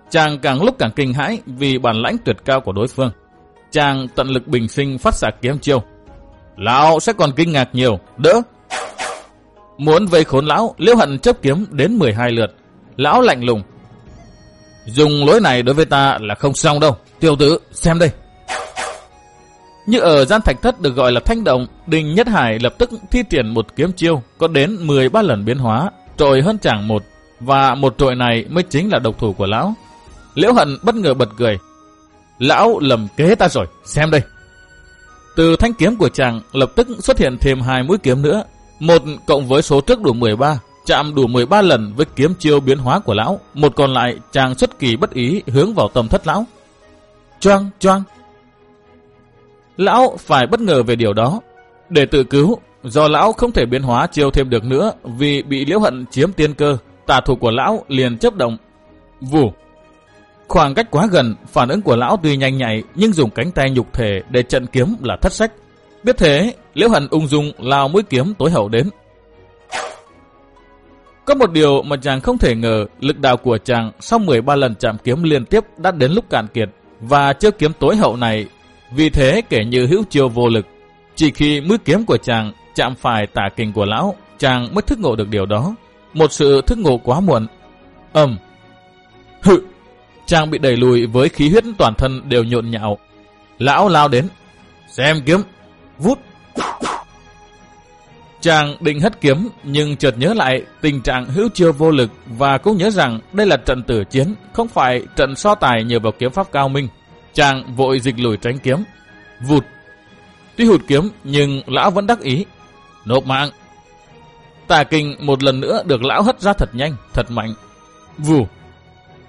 Chàng càng lúc càng kinh hãi vì bản lãnh tuyệt cao của đối phương. Chàng tận lực bình sinh phát xạ kiếm chiêu. Lão sẽ còn kinh ngạc nhiều, đỡ. Muốn vây khốn lão, liễu hận chấp kiếm đến 12 lượt. Lão lạnh lùng. Dùng lối này đối với ta là không xong đâu. Tiểu tử, xem đây. Như ở gian thạch thất được gọi là thanh động, Đình Nhất Hải lập tức thi triển một kiếm chiêu có đến 13 lần biến hóa, trội hơn chàng một, và một trội này mới chính là độc thủ của lão. Liễu Hận bất ngờ bật cười. Lão lầm kế ta rồi, xem đây. Từ thanh kiếm của chàng lập tức xuất hiện thêm hai mũi kiếm nữa. Một cộng với số trước đủ 13, chạm đủ 13 lần với kiếm chiêu biến hóa của lão. Một còn lại chàng xuất kỳ bất ý hướng vào tâm thất lão. Choang, choang. Lão phải bất ngờ về điều đó. Để tự cứu, do lão không thể biến hóa chiêu thêm được nữa vì bị liễu hận chiếm tiên cơ, tà thủ của lão liền chấp động. Vù. Khoảng cách quá gần, phản ứng của lão tuy nhanh nhạy nhưng dùng cánh tay nhục thể để trận kiếm là thất sách. Biết thế, Liễu Hận ung dung lao mũi kiếm tối hậu đến. Có một điều mà chàng không thể ngờ, lực đạo của chàng sau 13 lần chạm kiếm liên tiếp đã đến lúc cạn kiệt, và chiêu kiếm tối hậu này, vì thế kể như hữu chiêu vô lực. Chỉ khi mũi kiếm của chàng chạm phải tả kình của lão, chàng mới thức ngộ được điều đó. Một sự thức ngộ quá muộn. Ầm. Hự. Chàng bị đẩy lùi với khí huyết toàn thân đều nhộn nhạo. Lão lao đến. Xem kiếm. Vút. Chàng định hất kiếm nhưng chợt nhớ lại tình trạng hữu chiêu vô lực và cũng nhớ rằng đây là trận tử chiến, không phải trận so tài nhờ vào kiếm pháp cao minh. Chàng vội dịch lùi tránh kiếm. Vụt. Tuy hụt kiếm nhưng lão vẫn đắc ý. Nộp mạng. Tà kinh một lần nữa được lão hất ra thật nhanh, thật mạnh. Vù.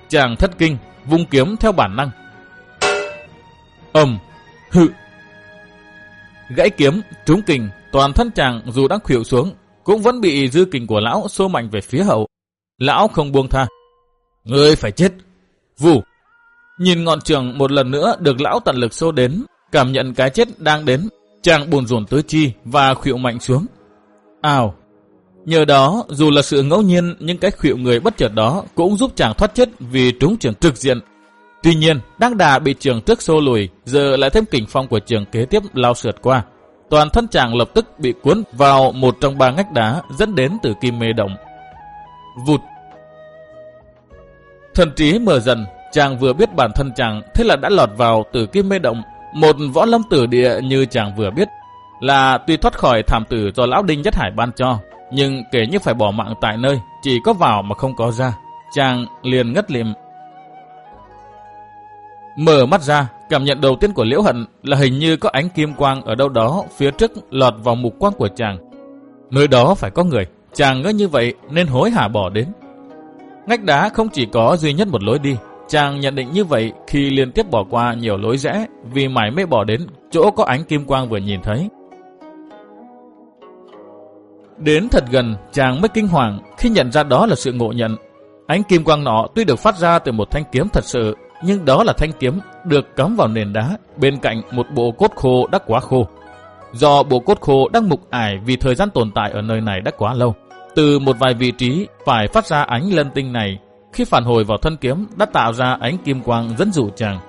Chàng thất kinh, vung kiếm theo bản năng. Ầm. Hự. Gãy kiếm, trúng kình, toàn thân chàng dù đang khuỵu xuống, cũng vẫn bị dư kình của lão xô mạnh về phía hậu. Lão không buông tha. Ngươi phải chết. Vù. Nhìn ngọn trường một lần nữa được lão tận lực xô đến, cảm nhận cái chết đang đến, chàng buồn rùn tới chi và khuỵu mạnh xuống. Ào. Nhờ đó, dù là sự ngẫu nhiên, nhưng cái khuỵu người bất chợt đó cũng giúp chàng thoát chết vì trúng trường trực diện. Tuy nhiên, đang đà bị trường trước xô lùi, giờ lại thêm kình phong của trường kế tiếp lao sượt qua. Toàn thân chàng lập tức bị cuốn vào một trong ba ngách đá dẫn đến từ kim mê động. Vụt. Thần trí mở dần, chàng vừa biết bản thân chàng, thế là đã lọt vào từ kim mê động. Một võ lâm tử địa như chàng vừa biết, là tuy thoát khỏi thảm tử do lão đinh nhất hải ban cho, nhưng kể như phải bỏ mạng tại nơi, chỉ có vào mà không có ra. Chàng liền ngất liệm. Mở mắt ra, cảm nhận đầu tiên của Liễu Hận là hình như có ánh kim quang ở đâu đó phía trước lọt vào mục quang của chàng. Nơi đó phải có người, chàng ngỡ như vậy nên hối hả bỏ đến. Ngách đá không chỉ có duy nhất một lối đi, chàng nhận định như vậy khi liên tiếp bỏ qua nhiều lối rẽ vì mãi mê bỏ đến chỗ có ánh kim quang vừa nhìn thấy. Đến thật gần, chàng mới kinh hoàng khi nhận ra đó là sự ngộ nhận. Ánh kim quang nọ tuy được phát ra từ một thanh kiếm thật sự, nhưng đó là thanh kiếm được cắm vào nền đá bên cạnh một bộ cốt khô đã quá khô. Do bộ cốt khô đang mục ải vì thời gian tồn tại ở nơi này đã quá lâu, từ một vài vị trí phải phát ra ánh lân tinh này, khi phản hồi vào thân kiếm đã tạo ra ánh kim quang dẫn dụ chàng.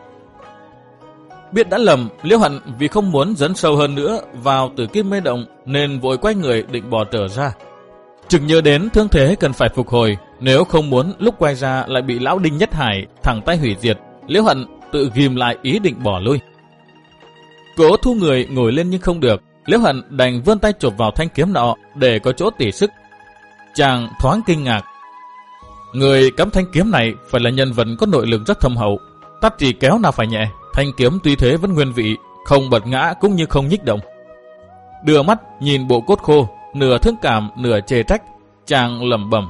Biết đã lầm, Liễu Hận vì không muốn dẫn sâu hơn nữa vào tử kim mê động nên vội quay người định bỏ trở ra. Trực nhớ đến thương thế cần phải phục hồi, nếu không muốn lúc quay ra lại bị lão Đinh Nhất Hải thẳng tay hủy diệt, Liễu Hận tự ghim lại ý định bỏ lui. Cố thu người ngồi lên nhưng không được, Liễu Hận đành vươn tay chụp vào thanh kiếm nọ để có chỗ tỉ sức. Chàng thoáng kinh ngạc. Người cắm thanh kiếm này phải là nhân vật có nội lực rất thâm hậu, tắt chỉ kéo nào phải nhẹ, thanh kiếm tuy thế vẫn nguyên vị, không bật ngã cũng như không nhích động. Đưa mắt nhìn bộ cốt khô, nửa thương cảm nửa chê trách, chàng lẩm bẩm.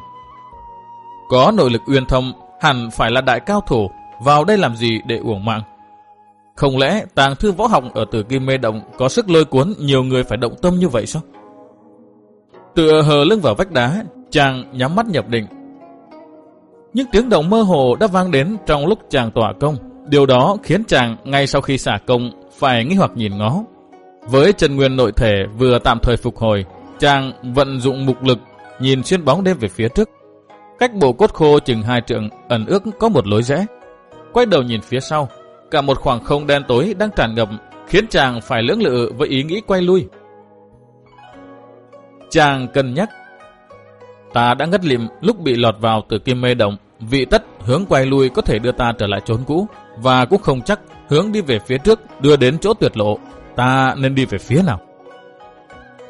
Có nội lực uyên thâm hẳn phải là đại cao thủ, vào đây làm gì để uổng mạng. Không lẽ tàng thư võ học ở tử kim mê động có sức lôi cuốn nhiều người phải động tâm như vậy sao? Tựa hờ lưng vào vách đá, chàng nhắm mắt nhập định. Những tiếng động mơ hồ đã vang đến trong lúc chàng tỏa công. Điều đó khiến chàng ngay sau khi xả công phải nghi hoặc nhìn ngó. Với chân nguyên nội thể vừa tạm thời phục hồi, chàng vận dụng mục lực nhìn xuyên bóng đêm về phía trước. Cách bộ cốt khô chừng hai trượng ẩn ước có một lối rẽ. Quay đầu nhìn phía sau, cả một khoảng không đen tối đang tràn ngập khiến chàng phải lưỡng lự với ý nghĩ quay lui. Chàng cân nhắc. Ta đã ngất liệm lúc bị lọt vào từ kim mê động, vị tất hướng quay lui có thể đưa ta trở lại chốn cũ, và cũng không chắc hướng đi về phía trước đưa đến chỗ tuyệt lộ, ta nên đi về phía nào.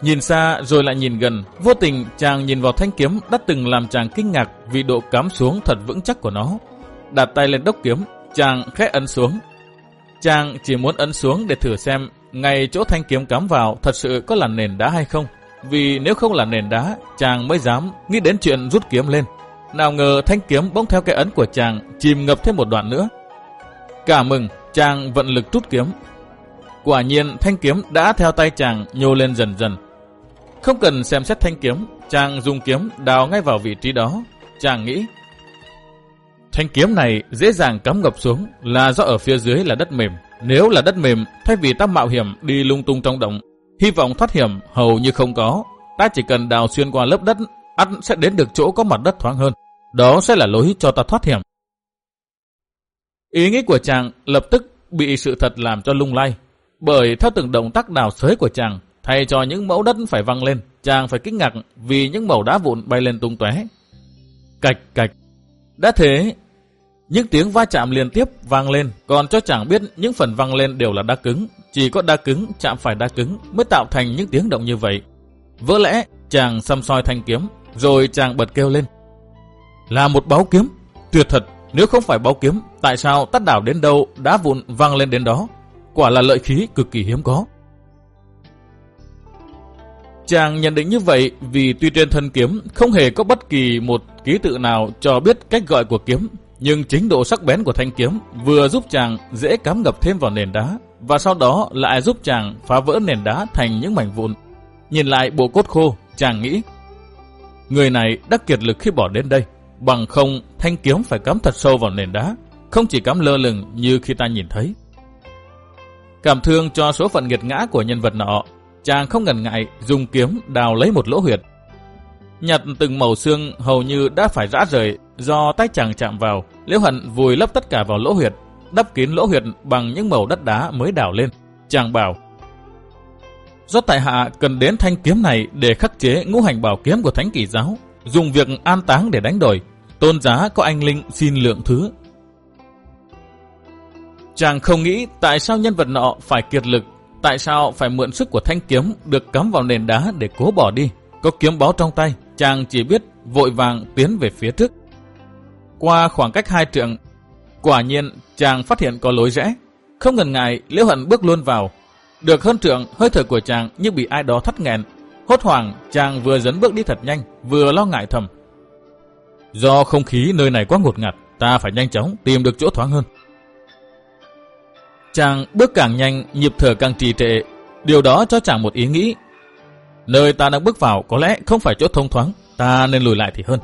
Nhìn xa rồi lại nhìn gần, vô tình chàng nhìn vào thanh kiếm đã từng làm chàng kinh ngạc vì độ cắm xuống thật vững chắc của nó. Đặt tay lên đốc kiếm, chàng khẽ ấn xuống. Chàng chỉ muốn ấn xuống để thử xem ngay chỗ thanh kiếm cắm vào thật sự có là nền đá hay không. Vì nếu không là nền đá, chàng mới dám nghĩ đến chuyện rút kiếm lên. Nào ngờ thanh kiếm bỗng theo cái ấn của chàng chìm ngập thêm một đoạn nữa. Cả mừng, chàng vận lực rút kiếm. Quả nhiên thanh kiếm đã theo tay chàng nhô lên dần dần. Không cần xem xét thanh kiếm, chàng dùng kiếm đào ngay vào vị trí đó. Chàng nghĩ, Thanh kiếm này dễ dàng cắm ngập xuống là do ở phía dưới là đất mềm. Nếu là đất mềm, thay vì ta mạo hiểm đi lung tung trong động, hy vọng thoát hiểm hầu như không có. Ta chỉ cần đào xuyên qua lớp đất, ắt sẽ đến được chỗ có mặt đất thoáng hơn. Đó sẽ là lối cho ta thoát hiểm. Ý nghĩ của chàng lập tức bị sự thật làm cho lung lay. Bởi theo từng động tác đào xới của chàng, thay cho những mẫu đất phải văng lên, chàng phải kinh ngạc vì những mẩu đá vụn bay lên tung tóe. Cạch cạch. Đã thế, những tiếng va chạm liên tiếp vang lên, còn cho chàng biết những phần vang lên đều là đá cứng. Chỉ có đá cứng chạm phải đá cứng mới tạo thành những tiếng động như vậy. Vỡ lẽ, chàng xăm soi thanh kiếm, rồi chàng bật kêu lên. Là một báo kiếm, tuyệt thật, nếu không phải báo kiếm, tại sao tắt đảo đến đâu đá vụn vang lên đến đó? Quả là lợi khí cực kỳ hiếm có. Chàng nhận định như vậy vì tuy trên thân kiếm không hề có bất kỳ một ký tự nào cho biết cách gọi của kiếm, nhưng chính độ sắc bén của thanh kiếm vừa giúp chàng dễ cắm ngập thêm vào nền đá, và sau đó lại giúp chàng phá vỡ nền đá thành những mảnh vụn. Nhìn lại bộ cốt khô, chàng nghĩ, người này đã kiệt lực khi bỏ đến đây, bằng không thanh kiếm phải cắm thật sâu vào nền đá, không chỉ cắm lơ lửng như khi ta nhìn thấy. Cảm thương cho số phận nghiệt ngã của nhân vật nọ, chàng không ngần ngại dùng kiếm đào lấy một lỗ huyệt. Nhặt từng màu xương hầu như đã phải rã rời do tay chàng chạm vào, Liễu Hận vùi lấp tất cả vào lỗ huyệt, đắp kín lỗ huyệt bằng những màu đất đá mới đào lên. Chàng bảo, do tại hạ cần đến thanh kiếm này để khắc chế ngũ hành bảo kiếm của thánh kỷ giáo, dùng việc an táng để đánh đổi, tôn giá có anh linh xin lượng thứ. Chàng không nghĩ tại sao nhân vật nọ phải kiệt lực Tại sao phải mượn sức của thanh kiếm được cắm vào nền đá để cố bỏ đi? Có kiếm báo trong tay, chàng chỉ biết vội vàng tiến về phía trước. Qua khoảng cách hai trượng, quả nhiên chàng phát hiện có lối rẽ. Không ngần ngại, Liễu Hận bước luôn vào. Được hơn trượng, hơi thở của chàng như bị ai đó thắt nghẹn. Hốt hoảng, chàng vừa dấn bước đi thật nhanh, vừa lo ngại thầm. Do không khí nơi này quá ngột ngạt, ta phải nhanh chóng tìm được chỗ thoáng hơn. Chàng bước càng nhanh, nhịp thở càng trì trệ. Điều đó cho chàng một ý nghĩ. Nơi ta đang bước vào có lẽ không phải chỗ thông thoáng, ta nên lùi lại thì hơn.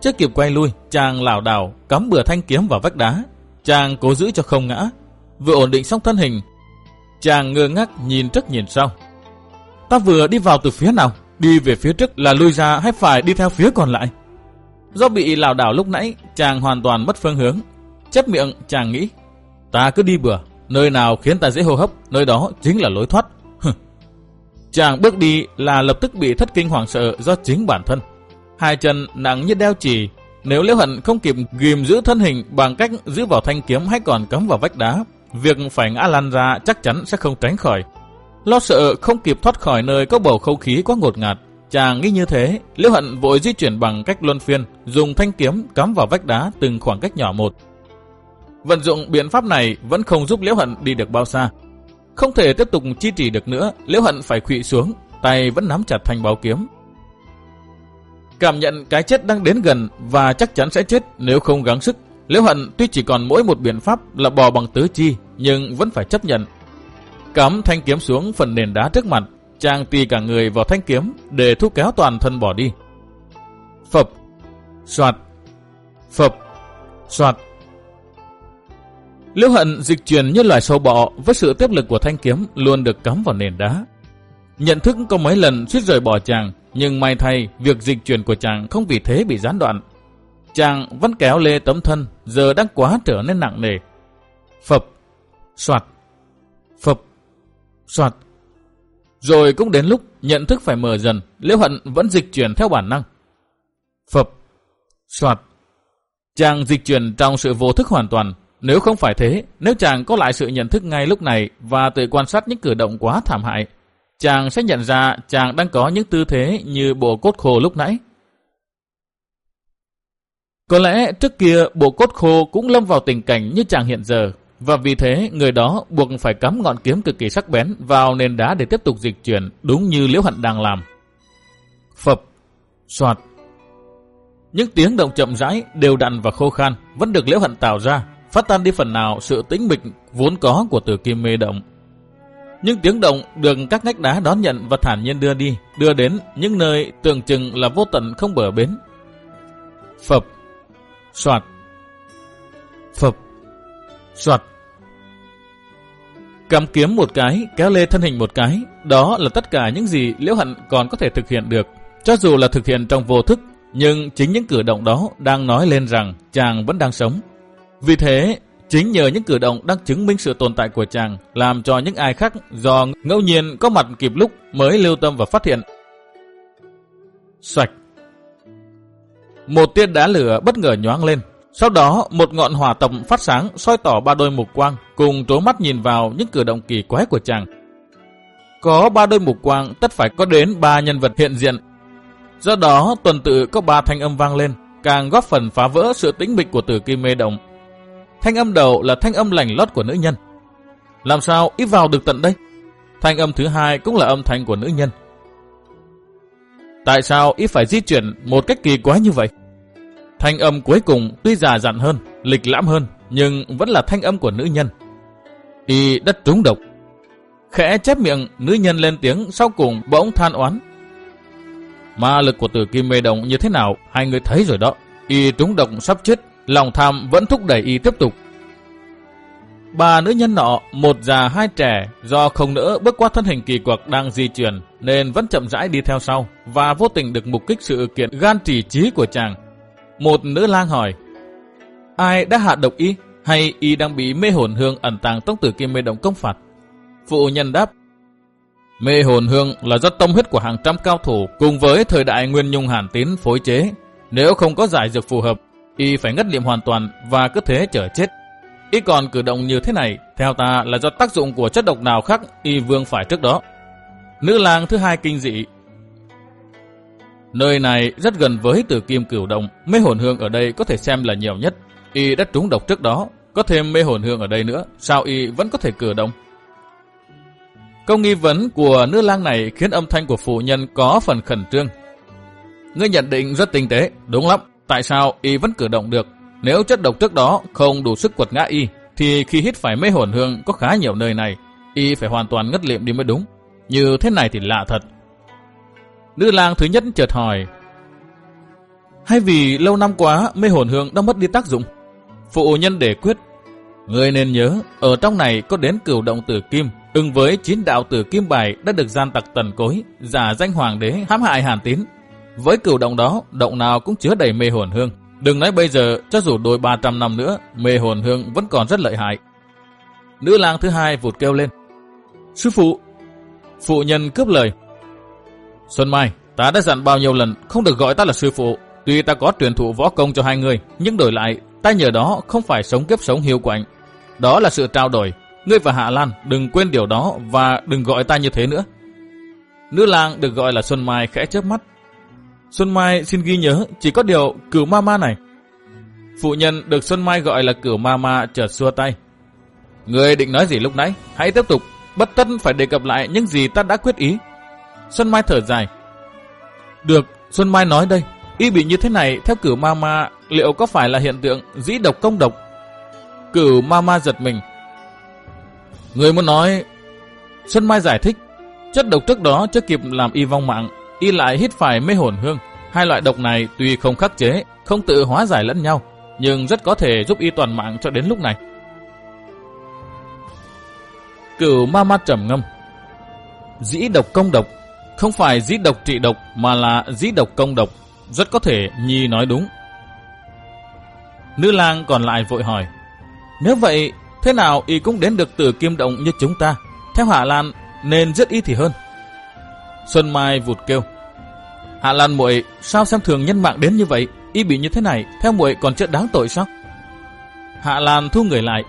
Trước kịp quay lui, chàng lảo đảo cắm bừa thanh kiếm vào vách đá. Chàng cố giữ cho không ngã. Vừa ổn định xong thân hình, chàng ngơ ngác nhìn trước nhìn sau. Ta vừa đi vào từ phía nào? Đi về phía trước là lui ra hay phải đi theo phía còn lại? Do bị lảo đảo lúc nãy, chàng hoàn toàn mất phương hướng. Chép miệng, chàng nghĩ, ta cứ đi bừa, Nơi nào khiến ta dễ hô hấp, nơi đó chính là lối thoát. Chàng bước đi là lập tức bị thất kinh hoảng sợ do chính bản thân. Hai chân nặng như đeo chì, nếu Liễu Hận không kịp ghim giữ thân hình bằng cách giữ vào thanh kiếm hay còn cắm vào vách đá, việc phải ngã lăn ra chắc chắn sẽ không tránh khỏi. Lo sợ không kịp thoát khỏi nơi có bầu không khí quá ngột ngạt, chàng nghĩ như thế, Liễu Hận vội di chuyển bằng cách luân phiên, dùng thanh kiếm cắm vào vách đá từng khoảng cách nhỏ một. Vận dụng biện pháp này vẫn không giúp Liễu Hận đi được bao xa. Không thể tiếp tục chi trì được nữa, Liễu Hận phải khụy xuống, tay vẫn nắm chặt thanh báo kiếm. Cảm nhận cái chết đang đến gần và chắc chắn sẽ chết nếu không gắng sức. Liễu Hận tuy chỉ còn mỗi một biện pháp là bò bằng tứ chi, nhưng vẫn phải chấp nhận. Cắm thanh kiếm xuống phần nền đá trước mặt, chàng tì cả người vào thanh kiếm để thu kéo toàn thân bỏ đi. Phập, soạt, phập, soạt. Liễu hận dịch chuyển như loài sâu bọ với sự tiếp lực của thanh kiếm luôn được cắm vào nền đá. Nhận thức có mấy lần suýt rời bỏ chàng, nhưng may thay việc dịch chuyển của chàng không vì thế bị gián đoạn. Chàng vẫn kéo lê tấm thân, giờ đang quá trở nên nặng nề. Phập, soạt, phập, soạt. Rồi cũng đến lúc nhận thức phải mở dần, Liễu hận vẫn dịch chuyển theo bản năng. Phập, soạt. Chàng dịch chuyển trong sự vô thức hoàn toàn, nếu không phải thế, nếu chàng có lại sự nhận thức ngay lúc này và tự quan sát những cử động quá thảm hại, chàng sẽ nhận ra chàng đang có những tư thế như bộ cốt khô lúc nãy. Có lẽ trước kia bộ cốt khô cũng lâm vào tình cảnh như chàng hiện giờ, và vì thế người đó buộc phải cắm ngọn kiếm cực kỳ sắc bén vào nền đá để tiếp tục dịch chuyển đúng như Liễu Hận đang làm. Phập, soạt. Những tiếng động chậm rãi, đều đặn và khô khan vẫn được Liễu Hận tạo ra phát tan đi phần nào sự tĩnh mịch vốn có của tử kim mê động. Những tiếng động được các ngách đá đón nhận và thản nhiên đưa đi, đưa đến những nơi tưởng chừng là vô tận không bờ bến. Phập, soạt, Phập. Soạt. Cầm kiếm một cái, kéo lê thân hình một cái, đó là tất cả những gì Liễu Hận còn có thể thực hiện được. Cho dù là thực hiện trong vô thức, nhưng chính những cử động đó đang nói lên rằng chàng vẫn đang sống. Vì thế, chính nhờ những cử động đang chứng minh sự tồn tại của chàng làm cho những ai khác do ngẫu nhiên có mặt kịp lúc mới lưu tâm và phát hiện. Xoạch Một tia đá lửa bất ngờ nhoáng lên. Sau đó, một ngọn hỏa tập phát sáng soi tỏ ba đôi mục quang cùng trố mắt nhìn vào những cử động kỳ quái của chàng. Có ba đôi mục quang tất phải có đến ba nhân vật hiện diện Do đó tuần tự có ba thanh âm vang lên, càng góp phần phá vỡ sự tĩnh mịch của tử kim mê động. Thanh âm đầu là thanh âm lành lót của nữ nhân. Làm sao ít vào được tận đây? Thanh âm thứ hai cũng là âm thanh của nữ nhân. Tại sao ít phải di chuyển một cách kỳ quái như vậy? Thanh âm cuối cùng tuy già dặn hơn, lịch lãm hơn, nhưng vẫn là thanh âm của nữ nhân. Y đất trúng độc. Khẽ chép miệng, nữ nhân lên tiếng sau cùng bỗng than oán. Ma lực của tử kim mê đồng như thế nào, hai người thấy rồi đó. Y trúng độc sắp chết, lòng tham vẫn thúc đẩy y tiếp tục. Ba nữ nhân nọ, một già hai trẻ, do không nỡ bước qua thân hình kỳ quặc đang di chuyển, nên vẫn chậm rãi đi theo sau, và vô tình được mục kích sự kiện gan trì trí của chàng. Một nữ lang hỏi, ai đã hạ độc y, hay y đang bị mê hồn hương ẩn tàng trong tử kim mê động công phạt? Phụ nhân đáp, Mê hồn hương là do tâm huyết của hàng trăm cao thủ cùng với thời đại nguyên nhung hàn tín phối chế. Nếu không có giải dược phù hợp, y phải ngất liệm hoàn toàn và cứ thế chờ chết. Y còn cử động như thế này, theo ta là do tác dụng của chất độc nào khác y vương phải trước đó. Nữ lang thứ hai kinh dị. Nơi này rất gần với tử kim cửu động, mê hồn hương ở đây có thể xem là nhiều nhất. Y đã trúng độc trước đó, có thêm mê hồn hương ở đây nữa, sao y vẫn có thể cử động? Câu nghi vấn của nữ lang này khiến âm thanh của phụ nhân có phần khẩn trương. Ngươi nhận định rất tinh tế, đúng lắm. Tại sao y vẫn cử động được? Nếu chất độc trước đó không đủ sức quật ngã y, thì khi hít phải mê hồn hương có khá nhiều nơi này, y phải hoàn toàn ngất liệm đi mới đúng. Như thế này thì lạ thật. Nữ lang thứ nhất chợt hỏi, hay vì lâu năm quá mê hồn hương đã mất đi tác dụng? Phụ nhân để quyết, người nên nhớ, ở trong này có đến cửu động tử kim, ưng với chín đạo tử kim bài đã được gian tặc tần cối, giả danh hoàng đế hãm hại hàn tín. Với cửu động đó, động nào cũng chứa đầy mê hồn hương. Đừng nói bây giờ, cho dù đôi 300 năm nữa, mê hồn hương vẫn còn rất lợi hại. Nữ lang thứ hai vụt kêu lên. Sư phụ! Phụ nhân cướp lời. Xuân Mai, ta đã dặn bao nhiêu lần không được gọi ta là sư phụ. Tuy ta có truyền thụ võ công cho hai người, nhưng đổi lại, ta nhờ đó không phải sống kiếp sống hiu quạnh. Đó là sự trao đổi, Ngươi và Hạ Lan đừng quên điều đó và đừng gọi ta như thế nữa. Nữ lang được gọi là Xuân Mai khẽ chớp mắt. Xuân Mai xin ghi nhớ chỉ có điều cửu ma ma này. Phụ nhân được Xuân Mai gọi là cửu ma ma chợt xua tay. Ngươi định nói gì lúc nãy? Hãy tiếp tục. Bất tất phải đề cập lại những gì ta đã quyết ý. Xuân Mai thở dài. Được, Xuân Mai nói đây. Y bị như thế này theo cửu ma ma liệu có phải là hiện tượng dĩ độc công độc? Cửu ma ma giật mình. Người muốn nói... Xuân Mai giải thích, chất độc trước đó chưa kịp làm y vong mạng, y lại hít phải mê hồn hương. Hai loại độc này tuy không khắc chế, không tự hóa giải lẫn nhau, nhưng rất có thể giúp y toàn mạng cho đến lúc này. Cửu ma ma trầm ngâm Dĩ độc công độc không phải dĩ độc trị độc Mà là dĩ độc công độc Rất có thể Nhi nói đúng Nữ lang còn lại vội hỏi Nếu vậy Thế nào y cũng đến được từ kim động như chúng ta. Theo Hạ Lan nên giết y thì hơn. Xuân Mai vụt kêu. Hạ Lan muội sao xem thường nhân mạng đến như vậy? Y bị như thế này, theo muội còn chưa đáng tội sao? Hạ Lan thu người lại.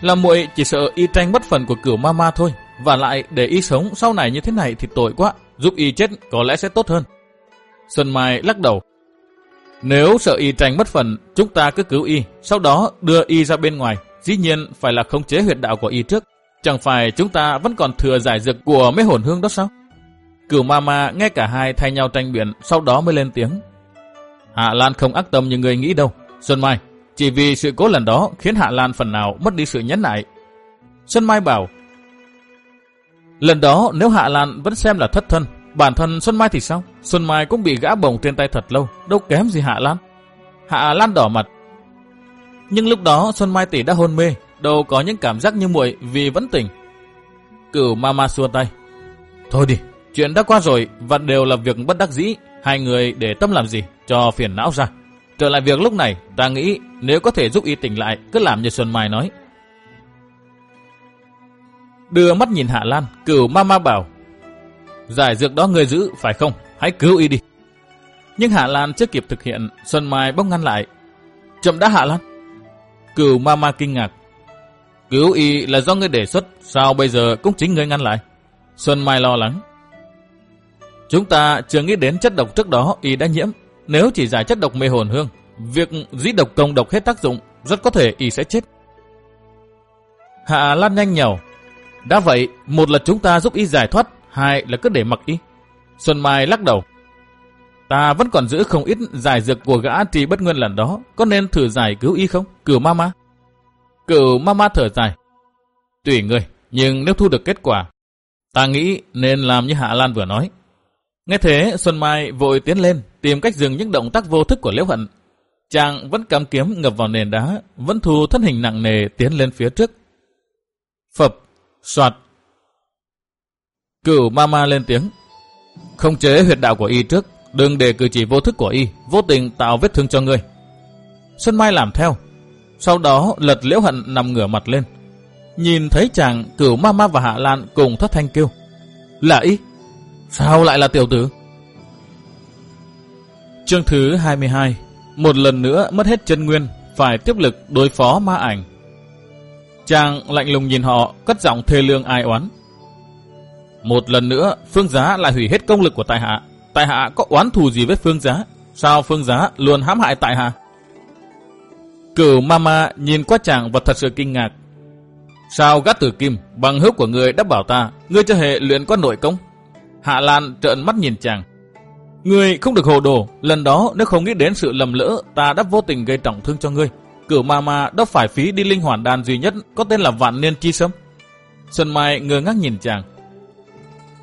Là muội chỉ sợ y tranh bất phần của cửu ma ma thôi. Và lại để y sống sau này như thế này thì tội quá. Giúp y chết có lẽ sẽ tốt hơn. Xuân Mai lắc đầu. Nếu sợ y tranh bất phần, chúng ta cứ cứu y, sau đó đưa y ra bên ngoài, dĩ nhiên phải là khống chế huyệt đạo của y trước. Chẳng phải chúng ta vẫn còn thừa giải dược của mấy hồn hương đó sao? Cửu mama nghe cả hai thay nhau tranh biện, sau đó mới lên tiếng. Hạ Lan không ác tâm như người nghĩ đâu. Xuân Mai, chỉ vì sự cố lần đó khiến Hạ Lan phần nào mất đi sự nhẫn nại. Xuân Mai bảo, lần đó nếu Hạ Lan vẫn xem là thất thân, bản thân Xuân Mai thì sao? Xuân Mai cũng bị gã bồng trên tay thật lâu, đâu kém gì Hạ Lan. Hạ Lan đỏ mặt, Nhưng lúc đó Xuân Mai tỷ đã hôn mê, đâu có những cảm giác như muội vì vẫn tỉnh. Cửu Mama xua tay. Thôi đi, chuyện đã qua rồi và đều là việc bất đắc dĩ. Hai người để tâm làm gì, cho phiền não ra. Trở lại việc lúc này, ta nghĩ nếu có thể giúp y tỉnh lại, cứ làm như Xuân Mai nói. Đưa mắt nhìn Hạ Lan, cửu Mama bảo. Giải dược đó người giữ, phải không? Hãy cứu y đi. Nhưng Hạ Lan chưa kịp thực hiện, Xuân Mai bốc ngăn lại. Chậm đã Hạ Lan. Cửu Mama kinh ngạc. Cứu y là do ngươi đề xuất, sao bây giờ cũng chính ngươi ngăn lại? Xuân Mai lo lắng. Chúng ta chưa nghĩ đến chất độc trước đó y đã nhiễm. Nếu chỉ giải chất độc mê hồn hương, việc dĩ độc công độc hết tác dụng, rất có thể y sẽ chết. Hạ Lan nhanh nhào. Đã vậy, một là chúng ta giúp y giải thoát, hai là cứ để mặc y. Xuân Mai lắc đầu. Ta vẫn còn giữ không ít giải dược của gã trì bất nguyên lần đó, có nên thử giải cứu y không? Cửu mama. Cửu mama thở dài. Tùy người, nhưng nếu thu được kết quả, ta nghĩ nên làm như Hạ Lan vừa nói. Nghe thế, Xuân Mai vội tiến lên, tìm cách dừng những động tác vô thức của Liễu Hận. Chàng vẫn cắm kiếm ngập vào nền đá, vẫn thu thân hình nặng nề tiến lên phía trước. Phập, soạt. Cửu mama lên tiếng. Không chế huyệt đạo của y trước, đừng để cử chỉ vô thức của y, vô tình tạo vết thương cho ngươi. Xuân Mai làm theo. Sau đó lật liễu hận nằm ngửa mặt lên. Nhìn thấy chàng cửu mama và hạ lan cùng thất thanh kêu. Là y? Sao lại là tiểu tử? Chương thứ 22 Một lần nữa mất hết chân nguyên, phải tiếp lực đối phó ma ảnh. Chàng lạnh lùng nhìn họ, cất giọng thê lương ai oán. Một lần nữa, Phương Giá lại hủy hết công lực của tại hạ. Tại hạ có oán thù gì với Phương Giá? Sao Phương Giá luôn hãm hại tại hạ? Cửu Mama nhìn qua chàng và thật sự kinh ngạc. Sao gắt tử kim bằng hữu của người đã bảo ta, ngươi chưa hề luyện qua nội công? Hạ Lan trợn mắt nhìn chàng. Ngươi không được hồ đồ, lần đó nếu không nghĩ đến sự lầm lỡ, ta đã vô tình gây trọng thương cho ngươi. Cửu Mama đã phải phí đi linh hoàn đàn duy nhất có tên là Vạn Niên Chi Sâm. Xuân Mai ngơ ngác nhìn chàng.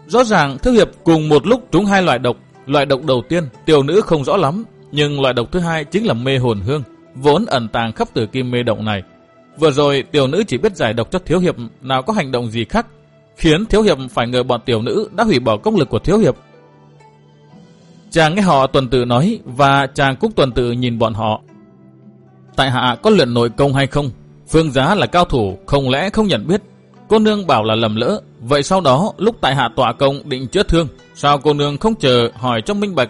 Rõ ràng Thiếu Hiệp cùng một lúc trúng hai loại độc. Loại độc đầu tiên, tiểu nữ không rõ lắm, nhưng loại độc thứ hai chính là mê hồn hương, vốn ẩn tàng khắp tử kim mê động này. Vừa rồi tiểu nữ chỉ biết giải độc cho Thiếu Hiệp, nào có hành động gì khác, khiến Thiếu Hiệp phải ngờ bọn tiểu nữ đã hủy bỏ công lực của Thiếu Hiệp. Chàng nghe họ tuần tự nói và chàng cũng tuần tự nhìn bọn họ. Tại hạ có luyện nội công hay không? Phương giá là cao thủ, không lẽ không nhận biết? Cô nương bảo là lầm lỡ, vậy sau đó lúc tại hạ tọa công định chữa thương, sao cô nương không chờ hỏi trong minh bạch,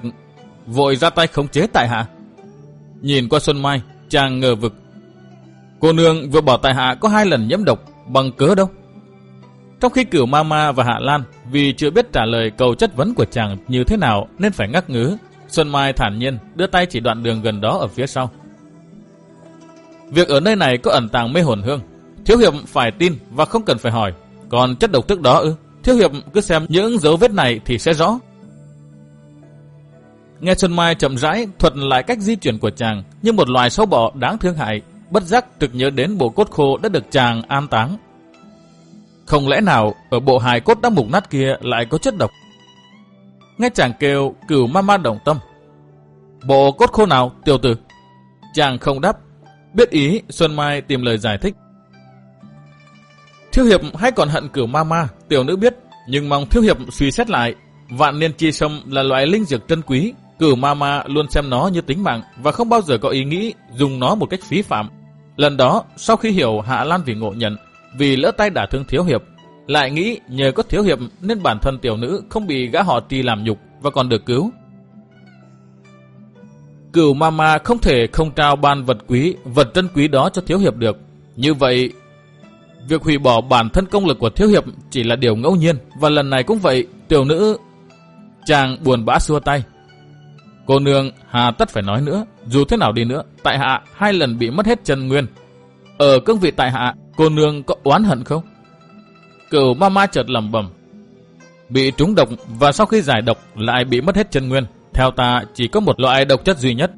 vội ra tay khống chế tại hạ? Nhìn qua Xuân Mai, chàng ngờ vực. Cô nương vừa bảo tại hạ có hai lần nhiễm độc, bằng cớ đâu? Trong khi cửu Mama và Hạ Lan vì chưa biết trả lời câu chất vấn của chàng như thế nào nên phải ngắc ngứ, Xuân Mai thản nhiên đưa tay chỉ đoạn đường gần đó ở phía sau. Việc ở nơi này có ẩn tàng mê hồn hương, Thiếu hiệp phải tin và không cần phải hỏi. Còn chất độc trước đó ư? Thiếu hiệp cứ xem những dấu vết này thì sẽ rõ. Nghe Xuân Mai chậm rãi thuật lại cách di chuyển của chàng như một loài sâu bọ đáng thương hại, bất giác trực nhớ đến bộ cốt khô đã được chàng an táng. Không lẽ nào ở bộ hài cốt đã mục nát kia lại có chất độc? Nghe chàng kêu cửu ma ma động tâm. Bộ cốt khô nào, tiểu tử? Chàng không đáp. Biết ý, Xuân Mai tìm lời giải thích. Thiếu hiệp hay còn hận cửu ma ma, tiểu nữ biết, nhưng mong thiếu hiệp suy xét lại. Vạn niên chi sâm là loại linh dược trân quý, cửu ma ma luôn xem nó như tính mạng và không bao giờ có ý nghĩ dùng nó một cách phí phạm. Lần đó, sau khi hiểu Hạ Lan vì ngộ nhận, vì lỡ tay đả thương thiếu hiệp, lại nghĩ nhờ có thiếu hiệp nên bản thân tiểu nữ không bị gã họ trì làm nhục và còn được cứu. Cửu mama không thể không trao ban vật quý, vật trân quý đó cho thiếu hiệp được. Như vậy, Việc hủy bỏ bản thân công lực của thiếu hiệp chỉ là điều ngẫu nhiên và lần này cũng vậy, tiểu nữ chàng buồn bã xua tay. Cô nương hà tất phải nói nữa, dù thế nào đi nữa, tại hạ hai lần bị mất hết chân nguyên. Ở cương vị tại hạ, cô nương có oán hận không? Cửu mama chợt lầm bầm. Bị trúng độc và sau khi giải độc lại bị mất hết chân nguyên. Theo ta chỉ có một loại độc chất duy nhất.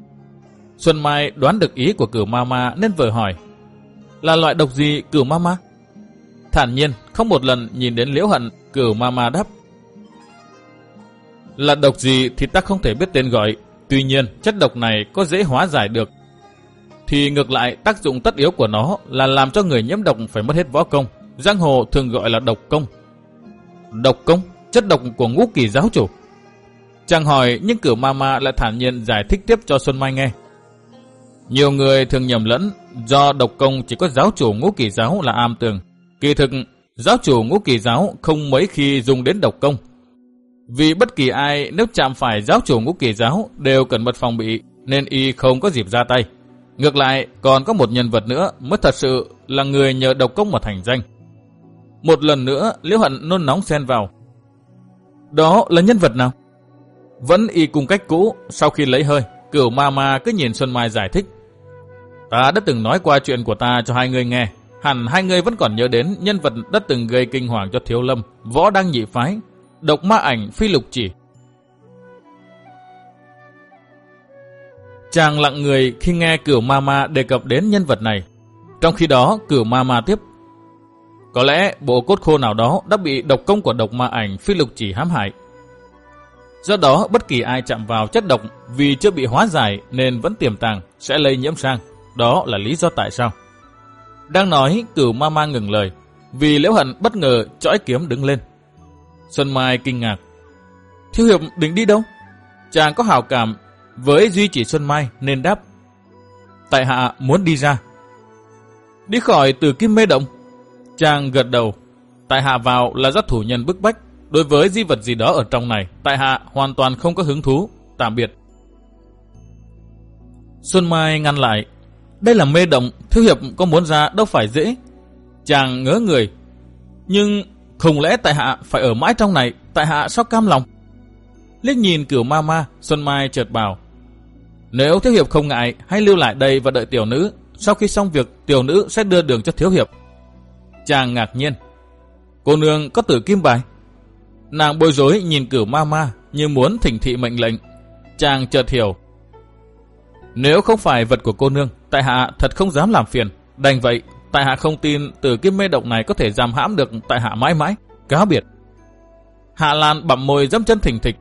Xuân Mai đoán được ý của cửu ma ma nên vội hỏi. Là loại độc gì cửu ma ma? Thản nhiên, không một lần nhìn đến liễu hận, cửu ma ma đáp. Là độc gì thì ta không thể biết tên gọi. Tuy nhiên, chất độc này có dễ hóa giải được. thì ngược lại tác dụng tất yếu của nó là làm cho người nhiễm độc phải mất hết võ công. Giang hồ thường gọi là độc công. Độc công? Chất độc của ngũ kỳ giáo chủ. Chàng hỏi nhưng cửu ma ma lại thản nhiên giải thích tiếp cho Xuân Mai nghe. Nhiều người thường nhầm lẫn do độc công chỉ có giáo chủ ngũ kỳ giáo là am tường. Kỳ thực, giáo chủ ngũ kỳ giáo không mấy khi dùng đến độc công. Vì bất kỳ ai nếu chạm phải giáo chủ ngũ kỳ giáo đều cần mật phòng bị nên y không có dịp ra tay. Ngược lại, còn có một nhân vật nữa mới thật sự là người nhờ độc công mà thành danh. Một lần nữa, Liễu Hận nôn nóng xen vào. Đó là nhân vật nào? Vẫn y cùng cách cũ, sau khi lấy hơi, cửu ma ma cứ nhìn Xuân Mai giải thích. Ta đã từng nói qua chuyện của ta cho hai người nghe. Hẳn hai người vẫn còn nhớ đến nhân vật đã từng gây kinh hoàng cho Thiếu Lâm, võ đăng nhị phái, độc ma ảnh phi lục chỉ. Chàng lặng người khi nghe cửu ma ma đề cập đến nhân vật này. Trong khi đó, cửu ma ma tiếp. Có lẽ bộ cốt khô nào đó đã bị độc công của độc ma ảnh phi lục chỉ hãm hại. Do đó, bất kỳ ai chạm vào chất độc vì chưa bị hóa giải nên vẫn tiềm tàng, sẽ lây nhiễm sang. Đó là lý do tại sao. Đang nói, cửu ma ma ngừng lời, vì liễu hận bất ngờ chõi kiếm đứng lên. Xuân Mai kinh ngạc. Thiếu hiệp định đi đâu? Chàng có hào cảm với Duy Chỉ Xuân Mai nên đáp. Tại hạ muốn đi ra. Đi khỏi từ kim mê động. Chàng gật đầu. Tại hạ vào là do thủ nhân bức bách. Đối với di vật gì đó ở trong này, tại hạ hoàn toàn không có hứng thú. Tạm biệt. Xuân Mai ngăn lại. Đây là mê động, thiếu hiệp có muốn ra đâu phải dễ. Chàng ngớ người. Nhưng không lẽ tại hạ phải ở mãi trong này, tại hạ sao cam lòng? Liếc nhìn cửu ma ma, Xuân Mai chợt bảo. Nếu thiếu hiệp không ngại, hãy lưu lại đây và đợi tiểu nữ. Sau khi xong việc, tiểu nữ sẽ đưa đường cho thiếu hiệp. Chàng ngạc nhiên. Cô nương có tử kim bài. Nàng bối rối nhìn cửu ma ma như muốn thỉnh thị mệnh lệnh. Chàng chợt hiểu. Nếu không phải vật của cô nương, tại hạ thật không dám làm phiền. Đành vậy, tại hạ không tin từ kim mê động này có thể giam hãm được tại hạ mãi mãi. Cáo biệt. Hạ Lan bặm môi dâm chân thỉnh thịch.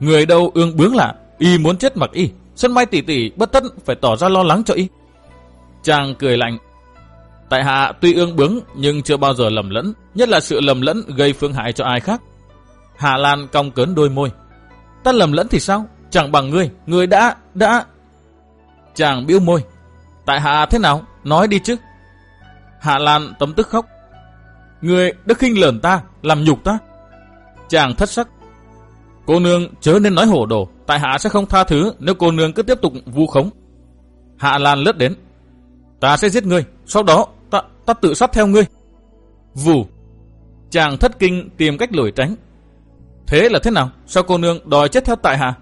Người đâu ương bướng lạ, y muốn chết mặc y. Xuân Mai tỷ tỷ bất tất phải tỏ ra lo lắng cho y. Chàng cười lạnh. Tại hạ tuy ương bướng nhưng chưa bao giờ lầm lẫn, nhất là sự lầm lẫn gây phương hại cho ai khác. Hạ Lan cong cớn đôi môi. Ta lầm lẫn thì sao? Chẳng bằng ngươi, ngươi đã, đã... Chàng biếu môi. Tại hạ thế nào? Nói đi chứ. Hạ Lan tấm tức khóc. Ngươi đã khinh lờn ta, làm nhục ta. Chàng thất sắc. Cô nương chớ nên nói hổ đồ, tại hạ sẽ không tha thứ nếu cô nương cứ tiếp tục vu khống. Hạ Lan lướt đến. Ta sẽ giết ngươi, sau đó ta, tự sát theo ngươi. Vù. Chàng thất kinh tìm cách lủi tránh. Thế là thế nào? Sao cô nương đòi chết theo tại hạ?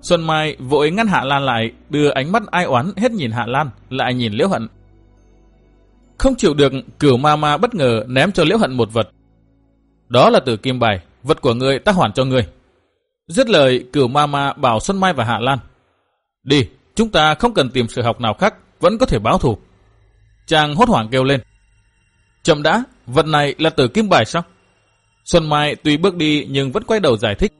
Xuân Mai vội ngăn Hạ Lan lại, đưa ánh mắt ai oán hết nhìn Hạ Lan, lại nhìn Liễu Hận. Không chịu được, cửu ma ma bất ngờ ném cho Liễu Hận một vật. Đó là tử kim bài, vật của ngươi ta hoàn cho ngươi. Dứt lời, cửu ma ma bảo Xuân Mai và Hạ Lan. Đi, chúng ta không cần tìm sự học nào khác, vẫn có thể báo thù. Chàng hốt hoảng kêu lên. Chậm đã, vật này là tử kim bài sao? Xuân Mai tuy bước đi nhưng vẫn quay đầu giải thích.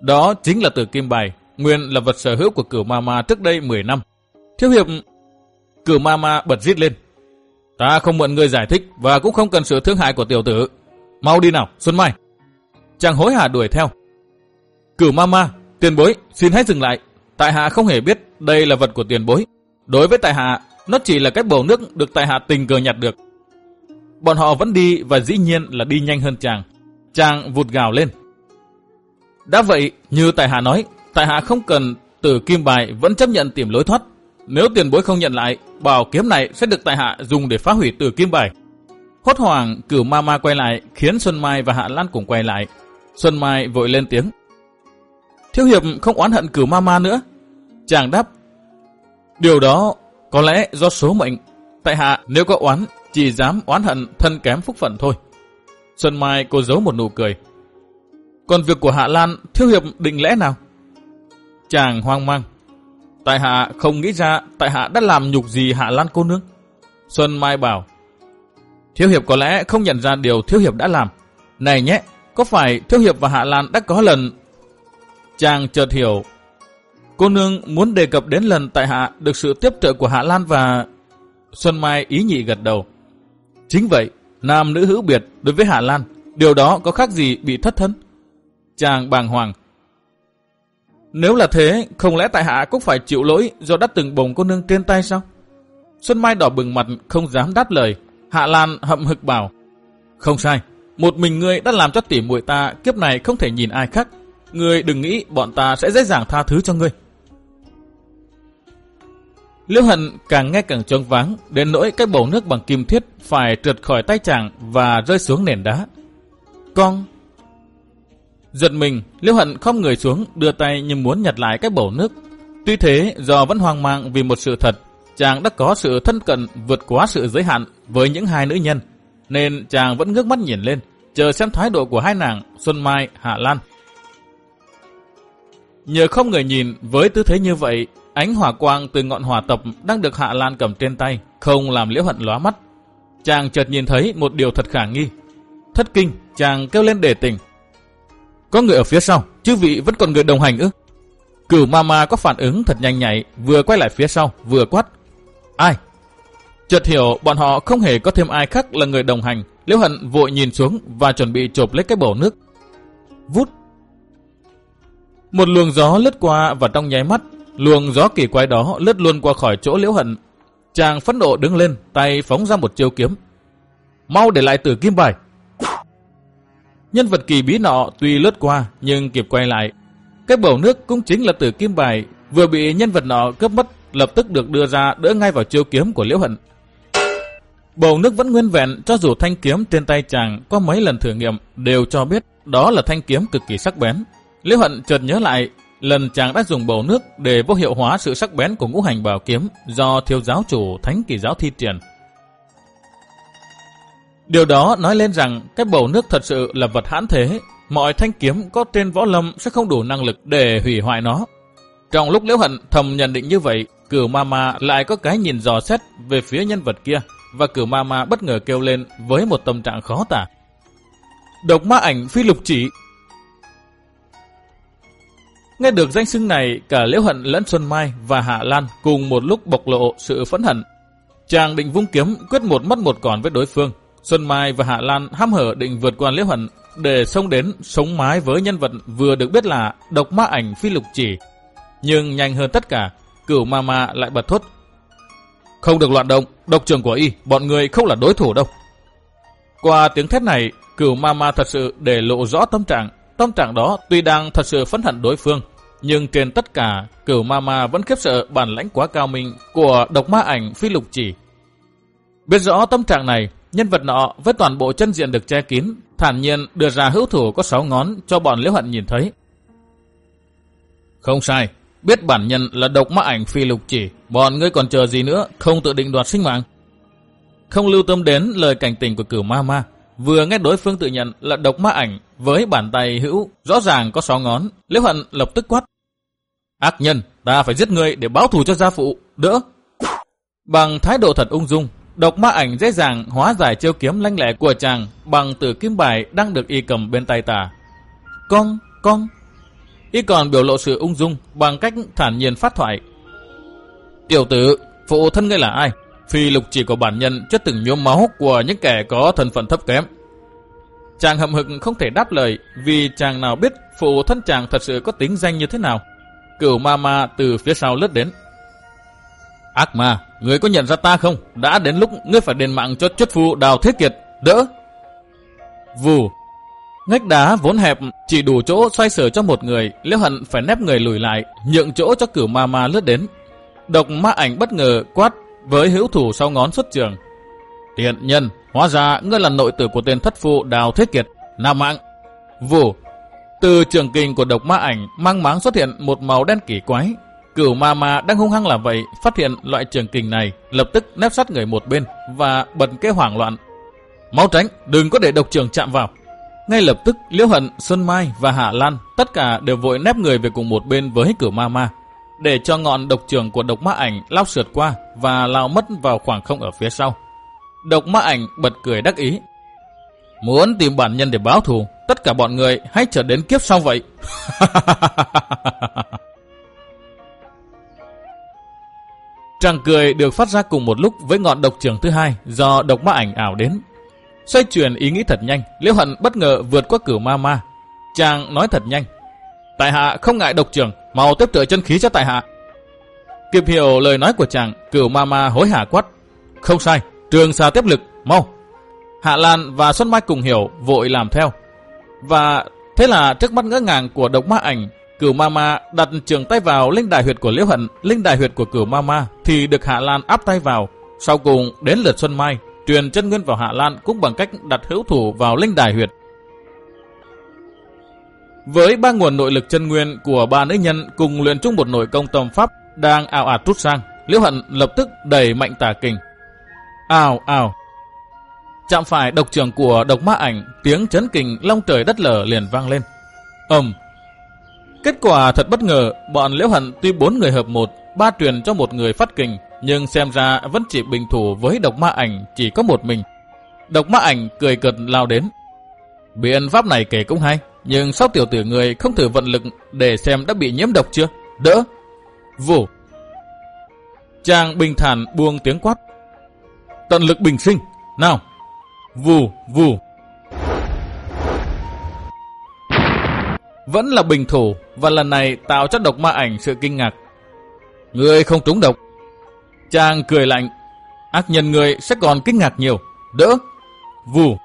Đó chính là tử kim bài, nguyên là vật sở hữu của cửu ma ma trước đây 10 năm. Thiếu hiệp... Cửu ma ma bật rít lên. Ta không mượn người giải thích và cũng không cần sự thương hại của tiểu tử. Mau đi nào, Xuân Mai. Chàng hối hả đuổi theo. Cửu ma ma, tiền bối, xin hãy dừng lại. Tại hạ không hề biết đây là vật của tiền bối. Đối với tại hạ, nó chỉ là cái bầu nước được tại hạ tình cờ nhặt được. Bọn họ vẫn đi và dĩ nhiên là đi nhanh hơn chàng. Chàng vụt gào lên. Đã vậy, như tại hạ nói, tại hạ không cần từ kim bài vẫn chấp nhận tìm lối thoát. Nếu tiền bối không nhận lại, bảo kiếm này sẽ được tại hạ dùng để phá hủy từ kim bài. Hốt hoảng, cửu ma ma quay lại, khiến Xuân Mai và Hạ Lan cùng quay lại. Xuân Mai vội lên tiếng. Thiếu hiệp không oán hận cửu ma ma nữa. Chàng đáp. Điều đó có lẽ do số mệnh. Tại hạ nếu có oán, chỉ dám oán hận thân kém phúc phận thôi. Xuân Mai cô giấu một nụ cười. Còn việc của Hạ Lan, thiếu hiệp định lẽ nào? Chàng hoang mang. Tại hạ không nghĩ ra tại hạ đã làm nhục gì Hạ Lan cô nương. Xuân Mai bảo. Thiếu hiệp có lẽ không nhận ra điều thiếu hiệp đã làm. Này nhé, có phải thiếu hiệp và Hạ Lan đã có lần... Chàng chợt hiểu. Cô nương muốn đề cập đến lần tại hạ được sự tiếp trợ của Hạ Lan và... Xuân Mai ý nhị gật đầu. Chính vậy, nam nữ hữu biệt đối với Hạ Lan, điều đó có khác gì bị thất thân? Chàng bàng hoàng. Nếu là thế, không lẽ tại hạ cũng phải chịu lỗi do đã từng bồng cô nương trên tay sao? Xuân Mai đỏ bừng mặt không dám đáp lời. Hạ Lan hậm hực bảo. Không sai, một mình ngươi đã làm cho tỉ muội ta kiếp này không thể nhìn ai khác. Ngươi đừng nghĩ bọn ta sẽ dễ dàng tha thứ cho ngươi. Liễu Hận càng nghe càng trống vắng, đến nỗi cái bầu nước bằng kim thiết phải trượt khỏi tay chàng và rơi xuống nền đá. Con! Giật mình, Liễu Hận không người xuống, đưa tay như muốn nhặt lại cái bầu nước. Tuy thế, do vẫn hoang mang vì một sự thật, chàng đã có sự thân cận vượt quá sự giới hạn với những hai nữ nhân, nên chàng vẫn ngước mắt nhìn lên, chờ xem thái độ của hai nàng Xuân Mai, Hạ Lan. Nhờ không người nhìn với tư thế như vậy, ánh hỏa quang từ ngọn hỏa tập đang được Hạ Lan cầm trên tay, không làm liễu hận lóa mắt. Chàng chợt nhìn thấy một điều thật khả nghi. Thất kinh, chàng kêu lên để tỉnh. Có người ở phía sau, chứ vị vẫn còn người đồng hành ư? Cửu Mama có phản ứng thật nhanh nhạy, vừa quay lại phía sau, vừa quát. Ai? Chợt hiểu bọn họ không hề có thêm ai khác là người đồng hành. Liễu Hận vội nhìn xuống và chuẩn bị chộp lấy cái bầu nước. Vút. Một luồng gió lướt qua và trong nháy mắt, luồng gió kỳ quái đó lướt luôn qua khỏi chỗ Liễu Hận. Chàng phẫn nộ đứng lên, tay phóng ra một chiêu kiếm. Mau để lại tử kim bài. Nhân vật kỳ bí nọ tuy lướt qua nhưng kịp quay lại. Cái bầu nước cũng chính là tử kim bài vừa bị nhân vật nọ cướp mất lập tức được đưa ra đỡ ngay vào chiêu kiếm của Liễu Hận. Bầu nước vẫn nguyên vẹn cho dù thanh kiếm trên tay chàng có mấy lần thử nghiệm đều cho biết đó là thanh kiếm cực kỳ sắc bén. Liễu Hận chợt nhớ lại lần chàng đã dùng bầu nước để vô hiệu hóa sự sắc bén của ngũ hành bảo kiếm do thiếu giáo chủ thánh kỳ giáo thi triển. Điều đó nói lên rằng cái bầu nước thật sự là vật hãn thế, mọi thanh kiếm có trên võ lâm sẽ không đủ năng lực để hủy hoại nó. Trong lúc Liễu Hận thầm nhận định như vậy, cửu Mama lại có cái nhìn dò xét về phía nhân vật kia và cửu Mama bất ngờ kêu lên với một tâm trạng khó tả. Độc ma ảnh phi lục chỉ. Nghe được danh xưng này, cả Liễu Hận lẫn Xuân Mai và Hạ Lan cùng một lúc bộc lộ sự phẫn hận. Chàng định vung kiếm quyết một mất một còn với đối phương. Xuân Mai và Hạ Lan hăm hở định vượt qua Liễu Hận để xông đến sống mái với nhân vật vừa được biết là độc ma ảnh phi lục chỉ. Nhưng nhanh hơn tất cả, cửu ma ma lại bật thốt. Không được loạn động, độc trường của y, bọn người không là đối thủ đâu. Qua tiếng thét này, cửu ma ma thật sự để lộ rõ tâm trạng. Tâm trạng đó tuy đang thật sự phẫn hận đối phương, nhưng trên tất cả, cửu ma ma vẫn khiếp sợ bản lãnh quá cao minh của độc ma ảnh phi lục chỉ. Biết rõ tâm trạng này, nhân vật nọ với toàn bộ chân diện được che kín, thản nhiên đưa ra hữu thủ có sáu ngón cho bọn liễu hận nhìn thấy. Không sai, biết bản nhân là độc ma ảnh phi lục chỉ, bọn ngươi còn chờ gì nữa, không tự định đoạt sinh mạng. Không lưu tâm đến lời cảnh tình của cửu ma ma, vừa nghe đối phương tự nhận là độc ma ảnh với bàn tay hữu rõ ràng có sáu ngón, liễu hận lập tức quát. Ác nhân, ta phải giết ngươi để báo thù cho gia phụ, đỡ. Bằng thái độ thật ung dung, độc ma ảnh dễ dàng hóa giải chiêu kiếm lanh lẹ của chàng bằng tử kim bài đang được y cầm bên tay tà. Con, con, Y còn biểu lộ sự ung dung bằng cách thản nhiên phát thoại. Tiểu tử, phụ thân ngươi là ai? Phi lục chỉ của bản nhân chất từng nhuốm máu của những kẻ có thân phận thấp kém. Chàng hậm hực không thể đáp lời vì chàng nào biết phụ thân chàng thật sự có tính danh như thế nào. Cửu ma ma từ phía sau lướt đến. Ác ma, người có nhận ra ta không? Đã đến lúc ngươi phải đền mạng cho chất phu đào thiết kiệt. Đỡ! Vù, Ngách đá vốn hẹp chỉ đủ chỗ xoay sở cho một người, Liễu Hận phải nép người lùi lại, nhượng chỗ cho cửu ma ma lướt đến. Độc ma ảnh bất ngờ quát với hữu thủ sau ngón xuất trường. Tiện nhân, hóa ra ngươi là nội tử của tên thất phu Đào thiết Kiệt, Nam Mạng. Vù, từ trường kinh của độc ma ảnh mang máng xuất hiện một màu đen kỳ quái. Cửu ma ma đang hung hăng làm vậy, phát hiện loại trường kình này, lập tức nép sát người một bên và bật kế hoảng loạn. Mau tránh, đừng có để độc trường chạm vào. Ngay lập tức Liễu Hận, Xuân Mai và Hạ Lan tất cả đều vội nép người về cùng một bên với cửu ma ma để cho ngọn độc trường của độc ma ảnh lao sượt qua và lao mất vào khoảng không ở phía sau. Độc ma ảnh bật cười đắc ý. Muốn tìm bản nhân để báo thù, tất cả bọn người hãy trở đến kiếp sau vậy. Tràng cười được phát ra cùng một lúc với ngọn độc trường thứ hai do độc ma ảnh ảo đến. Xoay chuyển ý nghĩ thật nhanh, Liễu Hận bất ngờ vượt qua cửu ma ma. Chàng nói thật nhanh. Tại hạ không ngại độc trường, mau tiếp trợ chân khí cho tại hạ. Kịp hiểu lời nói của chàng, cửu ma ma hối hả quát. Không sai, trường xà tiếp lực, mau. Hạ Lan và Xuân Mai cùng hiểu, vội làm theo. Và thế là trước mắt ngỡ ngàng của độc ma ảnh, cửu ma ma đặt trường tay vào linh đài huyệt của Liễu Hận, linh đài huyệt của cửu ma ma thì được Hạ Lan áp tay vào. Sau cùng đến lượt Xuân Mai, truyền chân nguyên vào Hạ Lan cũng bằng cách đặt hữu thủ vào linh đài huyệt. Với ba nguồn nội lực chân nguyên của ba nữ nhân cùng luyện chung một nội công tâm pháp đang ảo ạt rút sang, Liễu Hận lập tức đẩy mạnh tà kình. Ào ào. Chạm phải độc trưởng của độc ma ảnh, tiếng chấn kình long trời đất lở liền vang lên. ầm. Kết quả thật bất ngờ, bọn Liễu Hận tuy bốn người hợp một, ba truyền cho một người phát kình, nhưng xem ra vẫn chỉ bình thủ với độc ma ảnh chỉ có một mình. Độc ma ảnh cười cợt lao đến. Biện pháp này kể cũng hay, nhưng sao tiểu tử người không thử vận lực để xem đã bị nhiễm độc chưa? Đỡ! Vù! Chàng bình thản buông tiếng quát. Tận lực bình sinh! Nào! Vù! Vù! Vẫn là bình thủ và lần này tạo cho độc ma ảnh sự kinh ngạc. Người không trúng độc. Chàng cười lạnh. Ác nhân người sẽ còn kinh ngạc nhiều. Đỡ! Vù!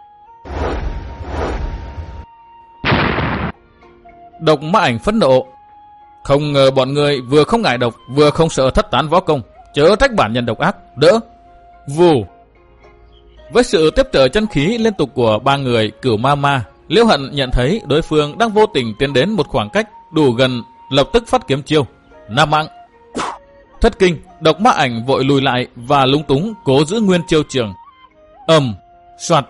Độc ma ảnh phẫn nộ. Không ngờ bọn người vừa không ngại độc, vừa không sợ thất tán võ công. Chớ trách bản nhân độc ác. Đỡ. Vù. Với sự tiếp trợ chân khí liên tục của ba người cửu ma ma, Liễu Hận nhận thấy đối phương đang vô tình tiến đến một khoảng cách đủ gần, lập tức phát kiếm chiêu. Nam mạng. Thất kinh, độc ma ảnh vội lùi lại và lung túng cố giữ nguyên chiêu trường. ầm, soạt.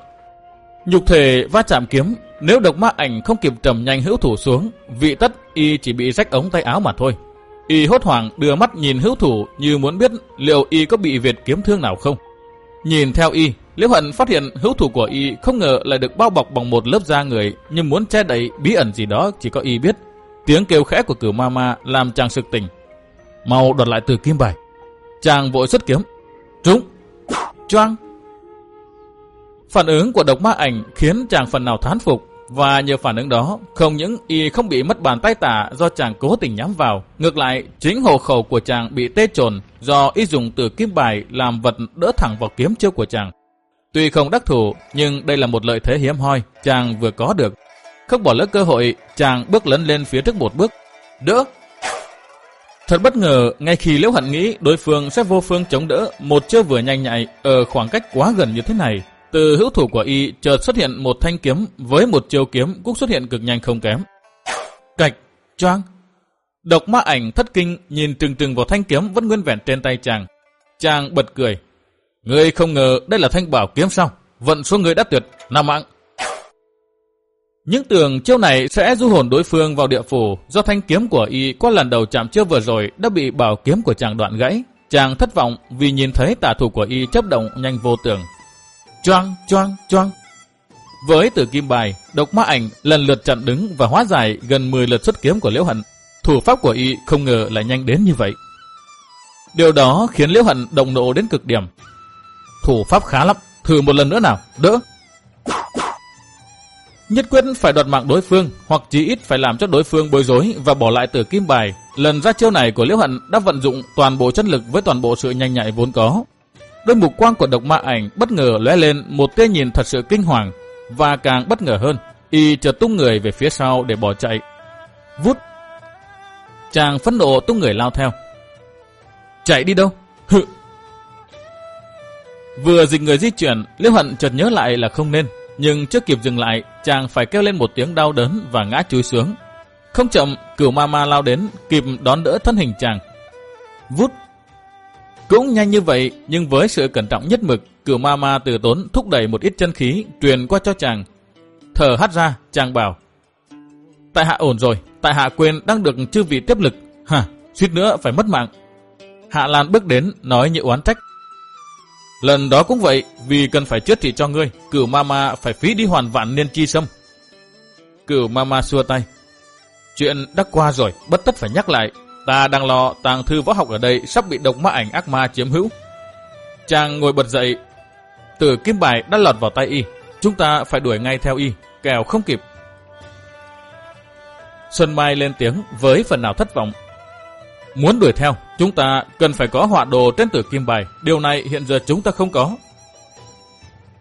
Nhục thể va chạm kiếm nếu độc ma ảnh không kịp trầm nhanh hữu thủ xuống, vị tất y chỉ bị rách ống tay áo mà thôi. Y hốt hoảng đưa mắt nhìn hữu thủ như muốn biết liệu y có bị Việt kiếm thương nào không. Nhìn theo y, Liễu Hận phát hiện hữu thủ của y không ngờ lại được bao bọc bằng một lớp da người nhưng muốn che đậy bí ẩn gì đó chỉ có y biết. Tiếng kêu khẽ của cửu ma ma làm chàng sực tỉnh. Mau đoạt lại từ kim bài. Chàng vội xuất kiếm. Trúng. Choang. Phản ứng của độc ma ảnh khiến chàng phần nào thán phục và nhờ phản ứng đó, không những y không bị mất bàn tay tả do chàng cố tình nhắm vào, ngược lại chính hồ khẩu của chàng bị tê trồn do y dùng từ kim bài làm vật đỡ thẳng vào kiếm chiêu của chàng. Tuy không đắc thủ, nhưng đây là một lợi thế hiếm hoi chàng vừa có được. Không bỏ lỡ cơ hội, chàng bước lấn lên phía trước một bước. Đỡ! Thật bất ngờ, ngay khi Liễu Hận nghĩ đối phương sẽ vô phương chống đỡ một chiêu vừa nhanh nhạy ở khoảng cách quá gần như thế này, từ hữu thủ của y chợt xuất hiện một thanh kiếm với một chiêu kiếm cũng xuất hiện cực nhanh không kém. Cạch, choang. Độc ma ảnh thất kinh nhìn trừng trừng vào thanh kiếm vẫn nguyên vẹn trên tay chàng. Chàng bật cười. Ngươi không ngờ đây là thanh bảo kiếm sao? Vận số người đã tuyệt, nam mạng. Những tưởng chiêu này sẽ du hồn đối phương vào địa phủ do thanh kiếm của y qua lần đầu chạm chiêu vừa rồi đã bị bảo kiếm của chàng đoạn gãy. Chàng thất vọng vì nhìn thấy tà thủ của y chấp động nhanh vô tưởng choang, choang, choang. Với tử kim bài, độc ma ảnh lần lượt chặn đứng và hóa giải gần 10 lượt xuất kiếm của Liễu Hận. Thủ pháp của y không ngờ lại nhanh đến như vậy. Điều đó khiến Liễu Hận động nộ đến cực điểm. Thủ pháp khá lắm, thử một lần nữa nào, đỡ. Nhất quyết phải đoạt mạng đối phương, hoặc chí ít phải làm cho đối phương bối rối và bỏ lại tử kim bài. Lần ra chiêu này của Liễu Hận đã vận dụng toàn bộ chất lực với toàn bộ sự nhanh nhạy vốn có. Đôi mục quang của độc ma ảnh bất ngờ lóe lên một tia nhìn thật sự kinh hoàng. Và càng bất ngờ hơn, y chợt tung người về phía sau để bỏ chạy. Vút! Chàng phẫn nộ tung người lao theo. Chạy đi đâu? Hự! Vừa dịch người di chuyển, Liễu Hận chợt nhớ lại là không nên. Nhưng trước kịp dừng lại, chàng phải kêu lên một tiếng đau đớn và ngã chui xuống. Không chậm, cửu ma ma lao đến, kịp đón đỡ thân hình chàng. Vút! Cũng nhanh như vậy, nhưng với sự cẩn trọng nhất mực, cửu ma ma từ tốn thúc đẩy một ít chân khí truyền qua cho chàng. Thở hắt ra, chàng bảo. Tại hạ ổn rồi, tại hạ quên đang được chư vị tiếp lực. Hả, suýt nữa phải mất mạng. Hạ Lan bước đến, nói như oán trách. Lần đó cũng vậy, vì cần phải chữa trị cho ngươi, cửu mama phải phí đi hoàn vạn niên chi sâm. Cửu mama xua tay. Chuyện đã qua rồi, bất tất phải nhắc lại. Ta đang lo tàng thư võ học ở đây sắp bị độc ma ảnh ác ma chiếm hữu. Chàng ngồi bật dậy. Tử kim bài đã lọt vào tay y. Chúng ta phải đuổi ngay theo y, kèo không kịp. Xuân Mai lên tiếng với phần nào thất vọng. Muốn đuổi theo, chúng ta cần phải có họa đồ trên tử kim bài. Điều này hiện giờ chúng ta không có.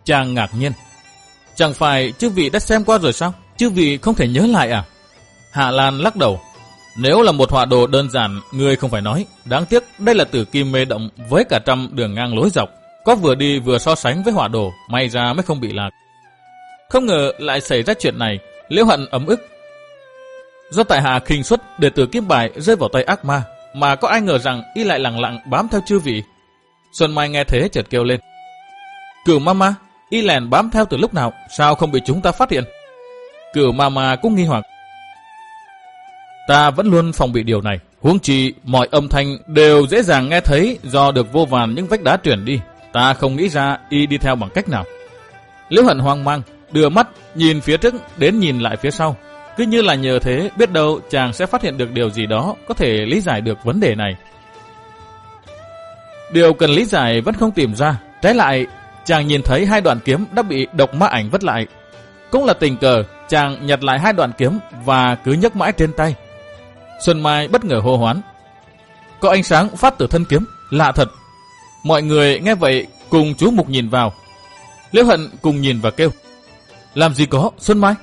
Chàng ngạc nhiên. Chẳng phải chư vị đã xem qua rồi sao? Chư vị không thể nhớ lại à? Hạ Lan lắc đầu. Nếu là một họa đồ đơn giản, người không phải nói. Đáng tiếc đây là tử kim mê động với cả trăm đường ngang lối dọc. Có vừa đi vừa so sánh với họa đồ, may ra mới không bị lạc. Không ngờ lại xảy ra chuyện này, liễu hận ấm ức. Do tại hạ khinh suất để tử kim bài rơi vào tay ác ma, mà có ai ngờ rằng y lại lặng lặng bám theo chư vị. Xuân Mai nghe thế chợt kêu lên. Cửu mama, y lèn bám theo từ lúc nào, sao không bị chúng ta phát hiện? Cửu mama cũng nghi hoặc. Ta vẫn luôn phòng bị điều này, huống chi mọi âm thanh đều dễ dàng nghe thấy do được vô vàn những vách đá chuyển đi. Ta không nghĩ ra y đi theo bằng cách nào. Liễu hận hoang mang, đưa mắt nhìn phía trước đến nhìn lại phía sau. Cứ như là nhờ thế biết đâu chàng sẽ phát hiện được điều gì đó có thể lý giải được vấn đề này. Điều cần lý giải vẫn không tìm ra. Trái lại, chàng nhìn thấy hai đoạn kiếm đã bị độc ma ảnh vất lại. Cũng là tình cờ, chàng nhặt lại hai đoạn kiếm và cứ nhấc mãi trên tay. Xuân Mai bất ngờ hô hoán. Có ánh sáng phát từ thân kiếm, lạ thật. Mọi người nghe vậy cùng chú Mục nhìn vào. Liễu Hận cùng nhìn và kêu. Làm gì có, Xuân Mai?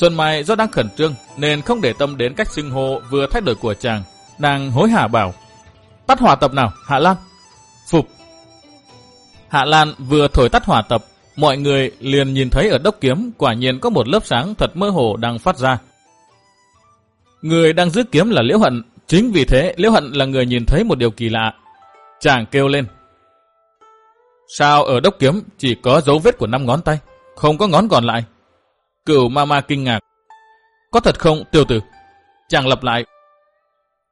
Xuân Mai do đang khẩn trương nên không để tâm đến cách xưng hô vừa thay đổi của chàng. Nàng hối hả bảo. Tắt hỏa tập nào, Hạ Lan. Phục. Hạ Lan vừa thổi tắt hỏa tập, mọi người liền nhìn thấy ở đốc kiếm quả nhiên có một lớp sáng thật mơ hồ đang phát ra. Người đang giữ kiếm là Liễu Hận, chính vì thế Liễu Hận là người nhìn thấy một điều kỳ lạ. Chàng kêu lên. Sao ở đốc kiếm chỉ có dấu vết của năm ngón tay, không có ngón còn lại? Cửu Mama kinh ngạc. Có thật không, tiêu tử? Chàng lặp lại.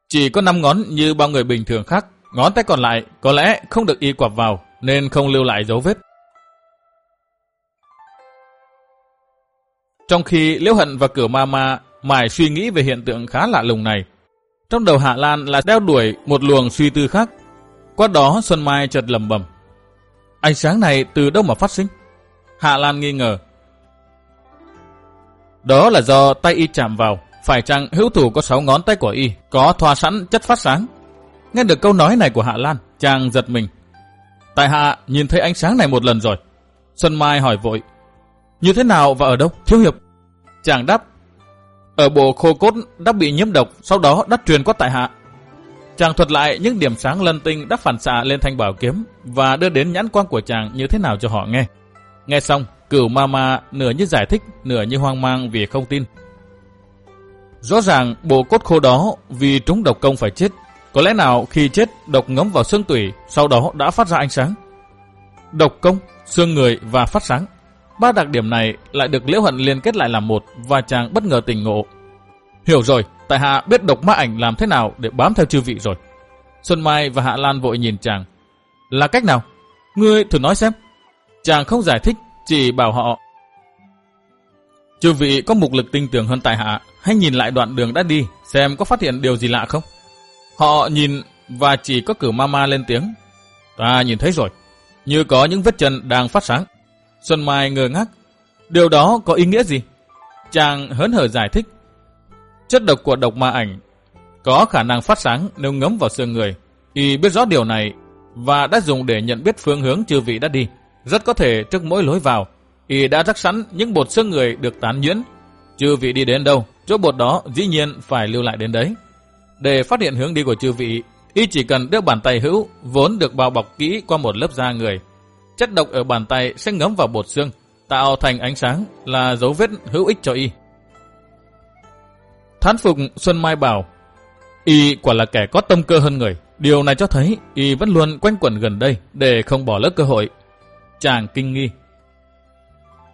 Chỉ có năm ngón như bao người bình thường khác, ngón tay còn lại có lẽ không được y quặp vào, nên không lưu lại dấu vết. Trong khi Liễu Hận và Cửu Mama mải suy nghĩ về hiện tượng khá lạ lùng này, trong đầu Hạ Lan là đeo đuổi một luồng suy tư khác. Qua đó Xuân Mai chợt lầm bầm. Ánh sáng này từ đâu mà phát sinh? Hạ Lan nghi ngờ. Đó là do tay y chạm vào, phải chăng hữu thủ có sáu ngón tay của y, có thoa sẵn chất phát sáng. Nghe được câu nói này của Hạ Lan, chàng giật mình. Tại hạ nhìn thấy ánh sáng này một lần rồi. Xuân Mai hỏi vội. Như thế nào và ở đâu, thiếu hiệp? Chàng đáp. Ở bộ khô cốt đã bị nhiễm độc, sau đó đã truyền qua tại hạ. Chàng thuật lại những điểm sáng lân tinh đã phản xạ lên thanh bảo kiếm và đưa đến nhãn quan của chàng như thế nào cho họ nghe. Nghe xong, cửu mama nửa như giải thích, nửa như hoang mang vì không tin. Rõ ràng bộ cốt khô đó vì trúng độc công phải chết. Có lẽ nào khi chết độc ngấm vào xương tủy, sau đó đã phát ra ánh sáng. Độc công, xương người và phát sáng. Ba đặc điểm này lại được Liễu Hận liên kết lại làm một và chàng bất ngờ tỉnh ngộ. Hiểu rồi, tại hạ biết độc ma ảnh làm thế nào để bám theo chư vị rồi. Xuân Mai và Hạ Lan vội nhìn chàng. Là cách nào? Ngươi thử nói xem. Chàng không giải thích, chỉ bảo họ. Chư vị có mục lực tinh tường hơn tại hạ, hãy nhìn lại đoạn đường đã đi, xem có phát hiện điều gì lạ không. Họ nhìn và chỉ có cử mama lên tiếng. Ta nhìn thấy rồi, như có những vết chân đang phát sáng. Xuân Mai ngơ ngác. Điều đó có ý nghĩa gì? Chàng hớn hở giải thích. Chất độc của độc ma ảnh có khả năng phát sáng nếu ngấm vào xương người. Y biết rõ điều này và đã dùng để nhận biết phương hướng chư vị đã đi. Rất có thể trước mỗi lối vào, Y đã rắc sẵn những bột xương người được tán nhuyễn. Chư vị đi đến đâu, chỗ bột đó dĩ nhiên phải lưu lại đến đấy. Để phát hiện hướng đi của chư vị, Y chỉ cần đưa bàn tay hữu vốn được bao bọc kỹ qua một lớp da người. Chất độc ở bàn tay sẽ ngấm vào bột xương, tạo thành ánh sáng là dấu vết hữu ích cho Y. Thán phục Xuân Mai bảo, Y quả là kẻ có tâm cơ hơn người. Điều này cho thấy Y vẫn luôn quanh quẩn gần đây để không bỏ lỡ cơ hội. Chàng kinh nghi.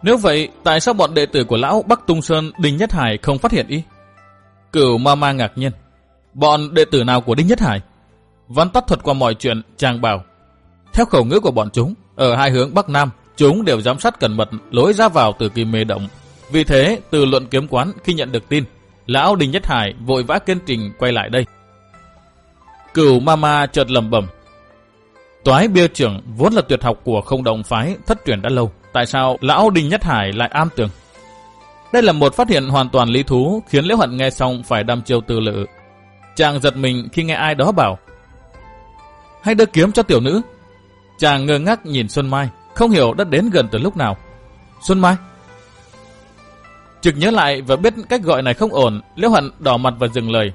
Nếu vậy, tại sao bọn đệ tử của lão Bắc Tung Sơn Đinh Nhất Hải không phát hiện Y? Cửu ma ma ngạc nhiên. Bọn đệ tử nào của Đinh Nhất Hải? Văn tắt thuật qua mọi chuyện, chàng bảo. Theo khẩu ngữ của bọn chúng, ở hai hướng Bắc Nam, chúng đều giám sát cẩn mật lối ra vào từ kỳ mê động. Vì thế, từ luận kiếm quán khi nhận được tin, lão Đinh Nhất Hải vội vã kiên trình quay lại đây. Cửu Mama chợt lầm bẩm. Toái bia trưởng vốn là tuyệt học của không động phái thất truyền đã lâu. Tại sao lão Đinh Nhất Hải lại am tường? Đây là một phát hiện hoàn toàn lý thú khiến Liễu Hận nghe xong phải đăm chiêu tư lự. Chàng giật mình khi nghe ai đó bảo Hãy đưa kiếm cho tiểu nữ. Chàng ngơ ngác nhìn Xuân Mai, không hiểu đã đến gần từ lúc nào. Xuân Mai? Trực nhớ lại và biết cách gọi này không ổn, Liễu Hận đỏ mặt và dừng lời.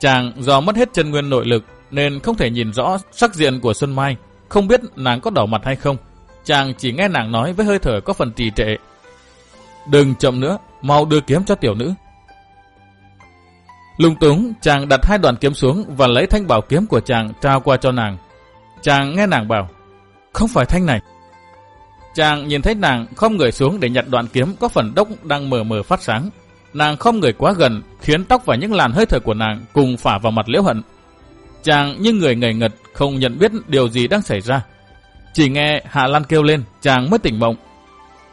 Chàng do mất hết chân nguyên nội lực nên không thể nhìn rõ sắc diện của Xuân Mai, không biết nàng có đỏ mặt hay không. Chàng chỉ nghe nàng nói với hơi thở có phần trì trệ. Đừng chậm nữa, mau đưa kiếm cho tiểu nữ. Lung túng, chàng đặt hai đoạn kiếm xuống và lấy thanh bảo kiếm của chàng trao qua cho nàng. Chàng nghe nàng bảo, không phải thanh này. Chàng nhìn thấy nàng không người xuống để nhặt đoạn kiếm có phần đốc đang mờ mờ phát sáng. Nàng không người quá gần, khiến tóc và những làn hơi thở của nàng cùng phả vào mặt liễu hận. Chàng như người ngây ngật, không nhận biết điều gì đang xảy ra. Chỉ nghe Hạ Lan kêu lên, chàng mới tỉnh mộng.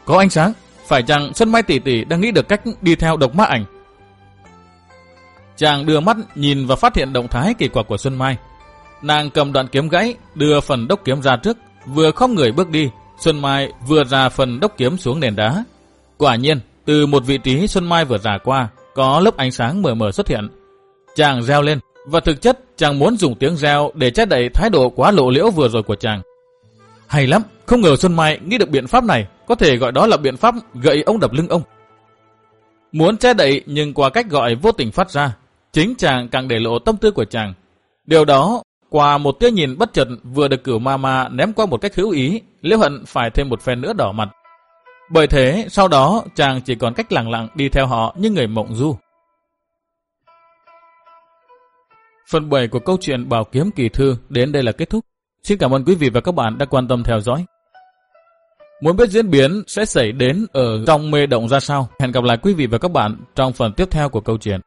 Có ánh sáng, phải chăng Xuân Mai tỷ tỷ đang nghĩ được cách đi theo độc ma ảnh? Chàng đưa mắt nhìn và phát hiện động thái kỳ quặc của Xuân Mai. Nàng cầm đoạn kiếm gãy, đưa phần đốc kiếm ra trước, vừa không người bước đi, Xuân Mai vừa ra phần đốc kiếm xuống nền đá. Quả nhiên, từ một vị trí Xuân Mai vừa ra qua, có lớp ánh sáng mờ mờ xuất hiện. Chàng reo lên, và thực chất chàng muốn dùng tiếng reo để che đậy thái độ quá lộ liễu vừa rồi của chàng. Hay lắm, không ngờ Xuân Mai nghĩ được biện pháp này, có thể gọi đó là biện pháp gậy ông đập lưng ông. Muốn che đậy nhưng qua cách gọi vô tình phát ra, chính chàng càng để lộ tâm tư của chàng. Điều đó, qua một tia nhìn bất chợt vừa được cửu ma ma ném qua một cách hữu ý, Liễu Hận phải thêm một phen nữa đỏ mặt. Bởi thế, sau đó chàng chỉ còn cách lặng lặng đi theo họ như người mộng du. Phần 7 của câu chuyện Bảo Kiếm Kỳ Thư đến đây là kết thúc. Xin cảm ơn quý vị và các bạn đã quan tâm theo dõi. Muốn biết diễn biến sẽ xảy đến ở trong mê động ra sao? Hẹn gặp lại quý vị và các bạn trong phần tiếp theo của câu chuyện.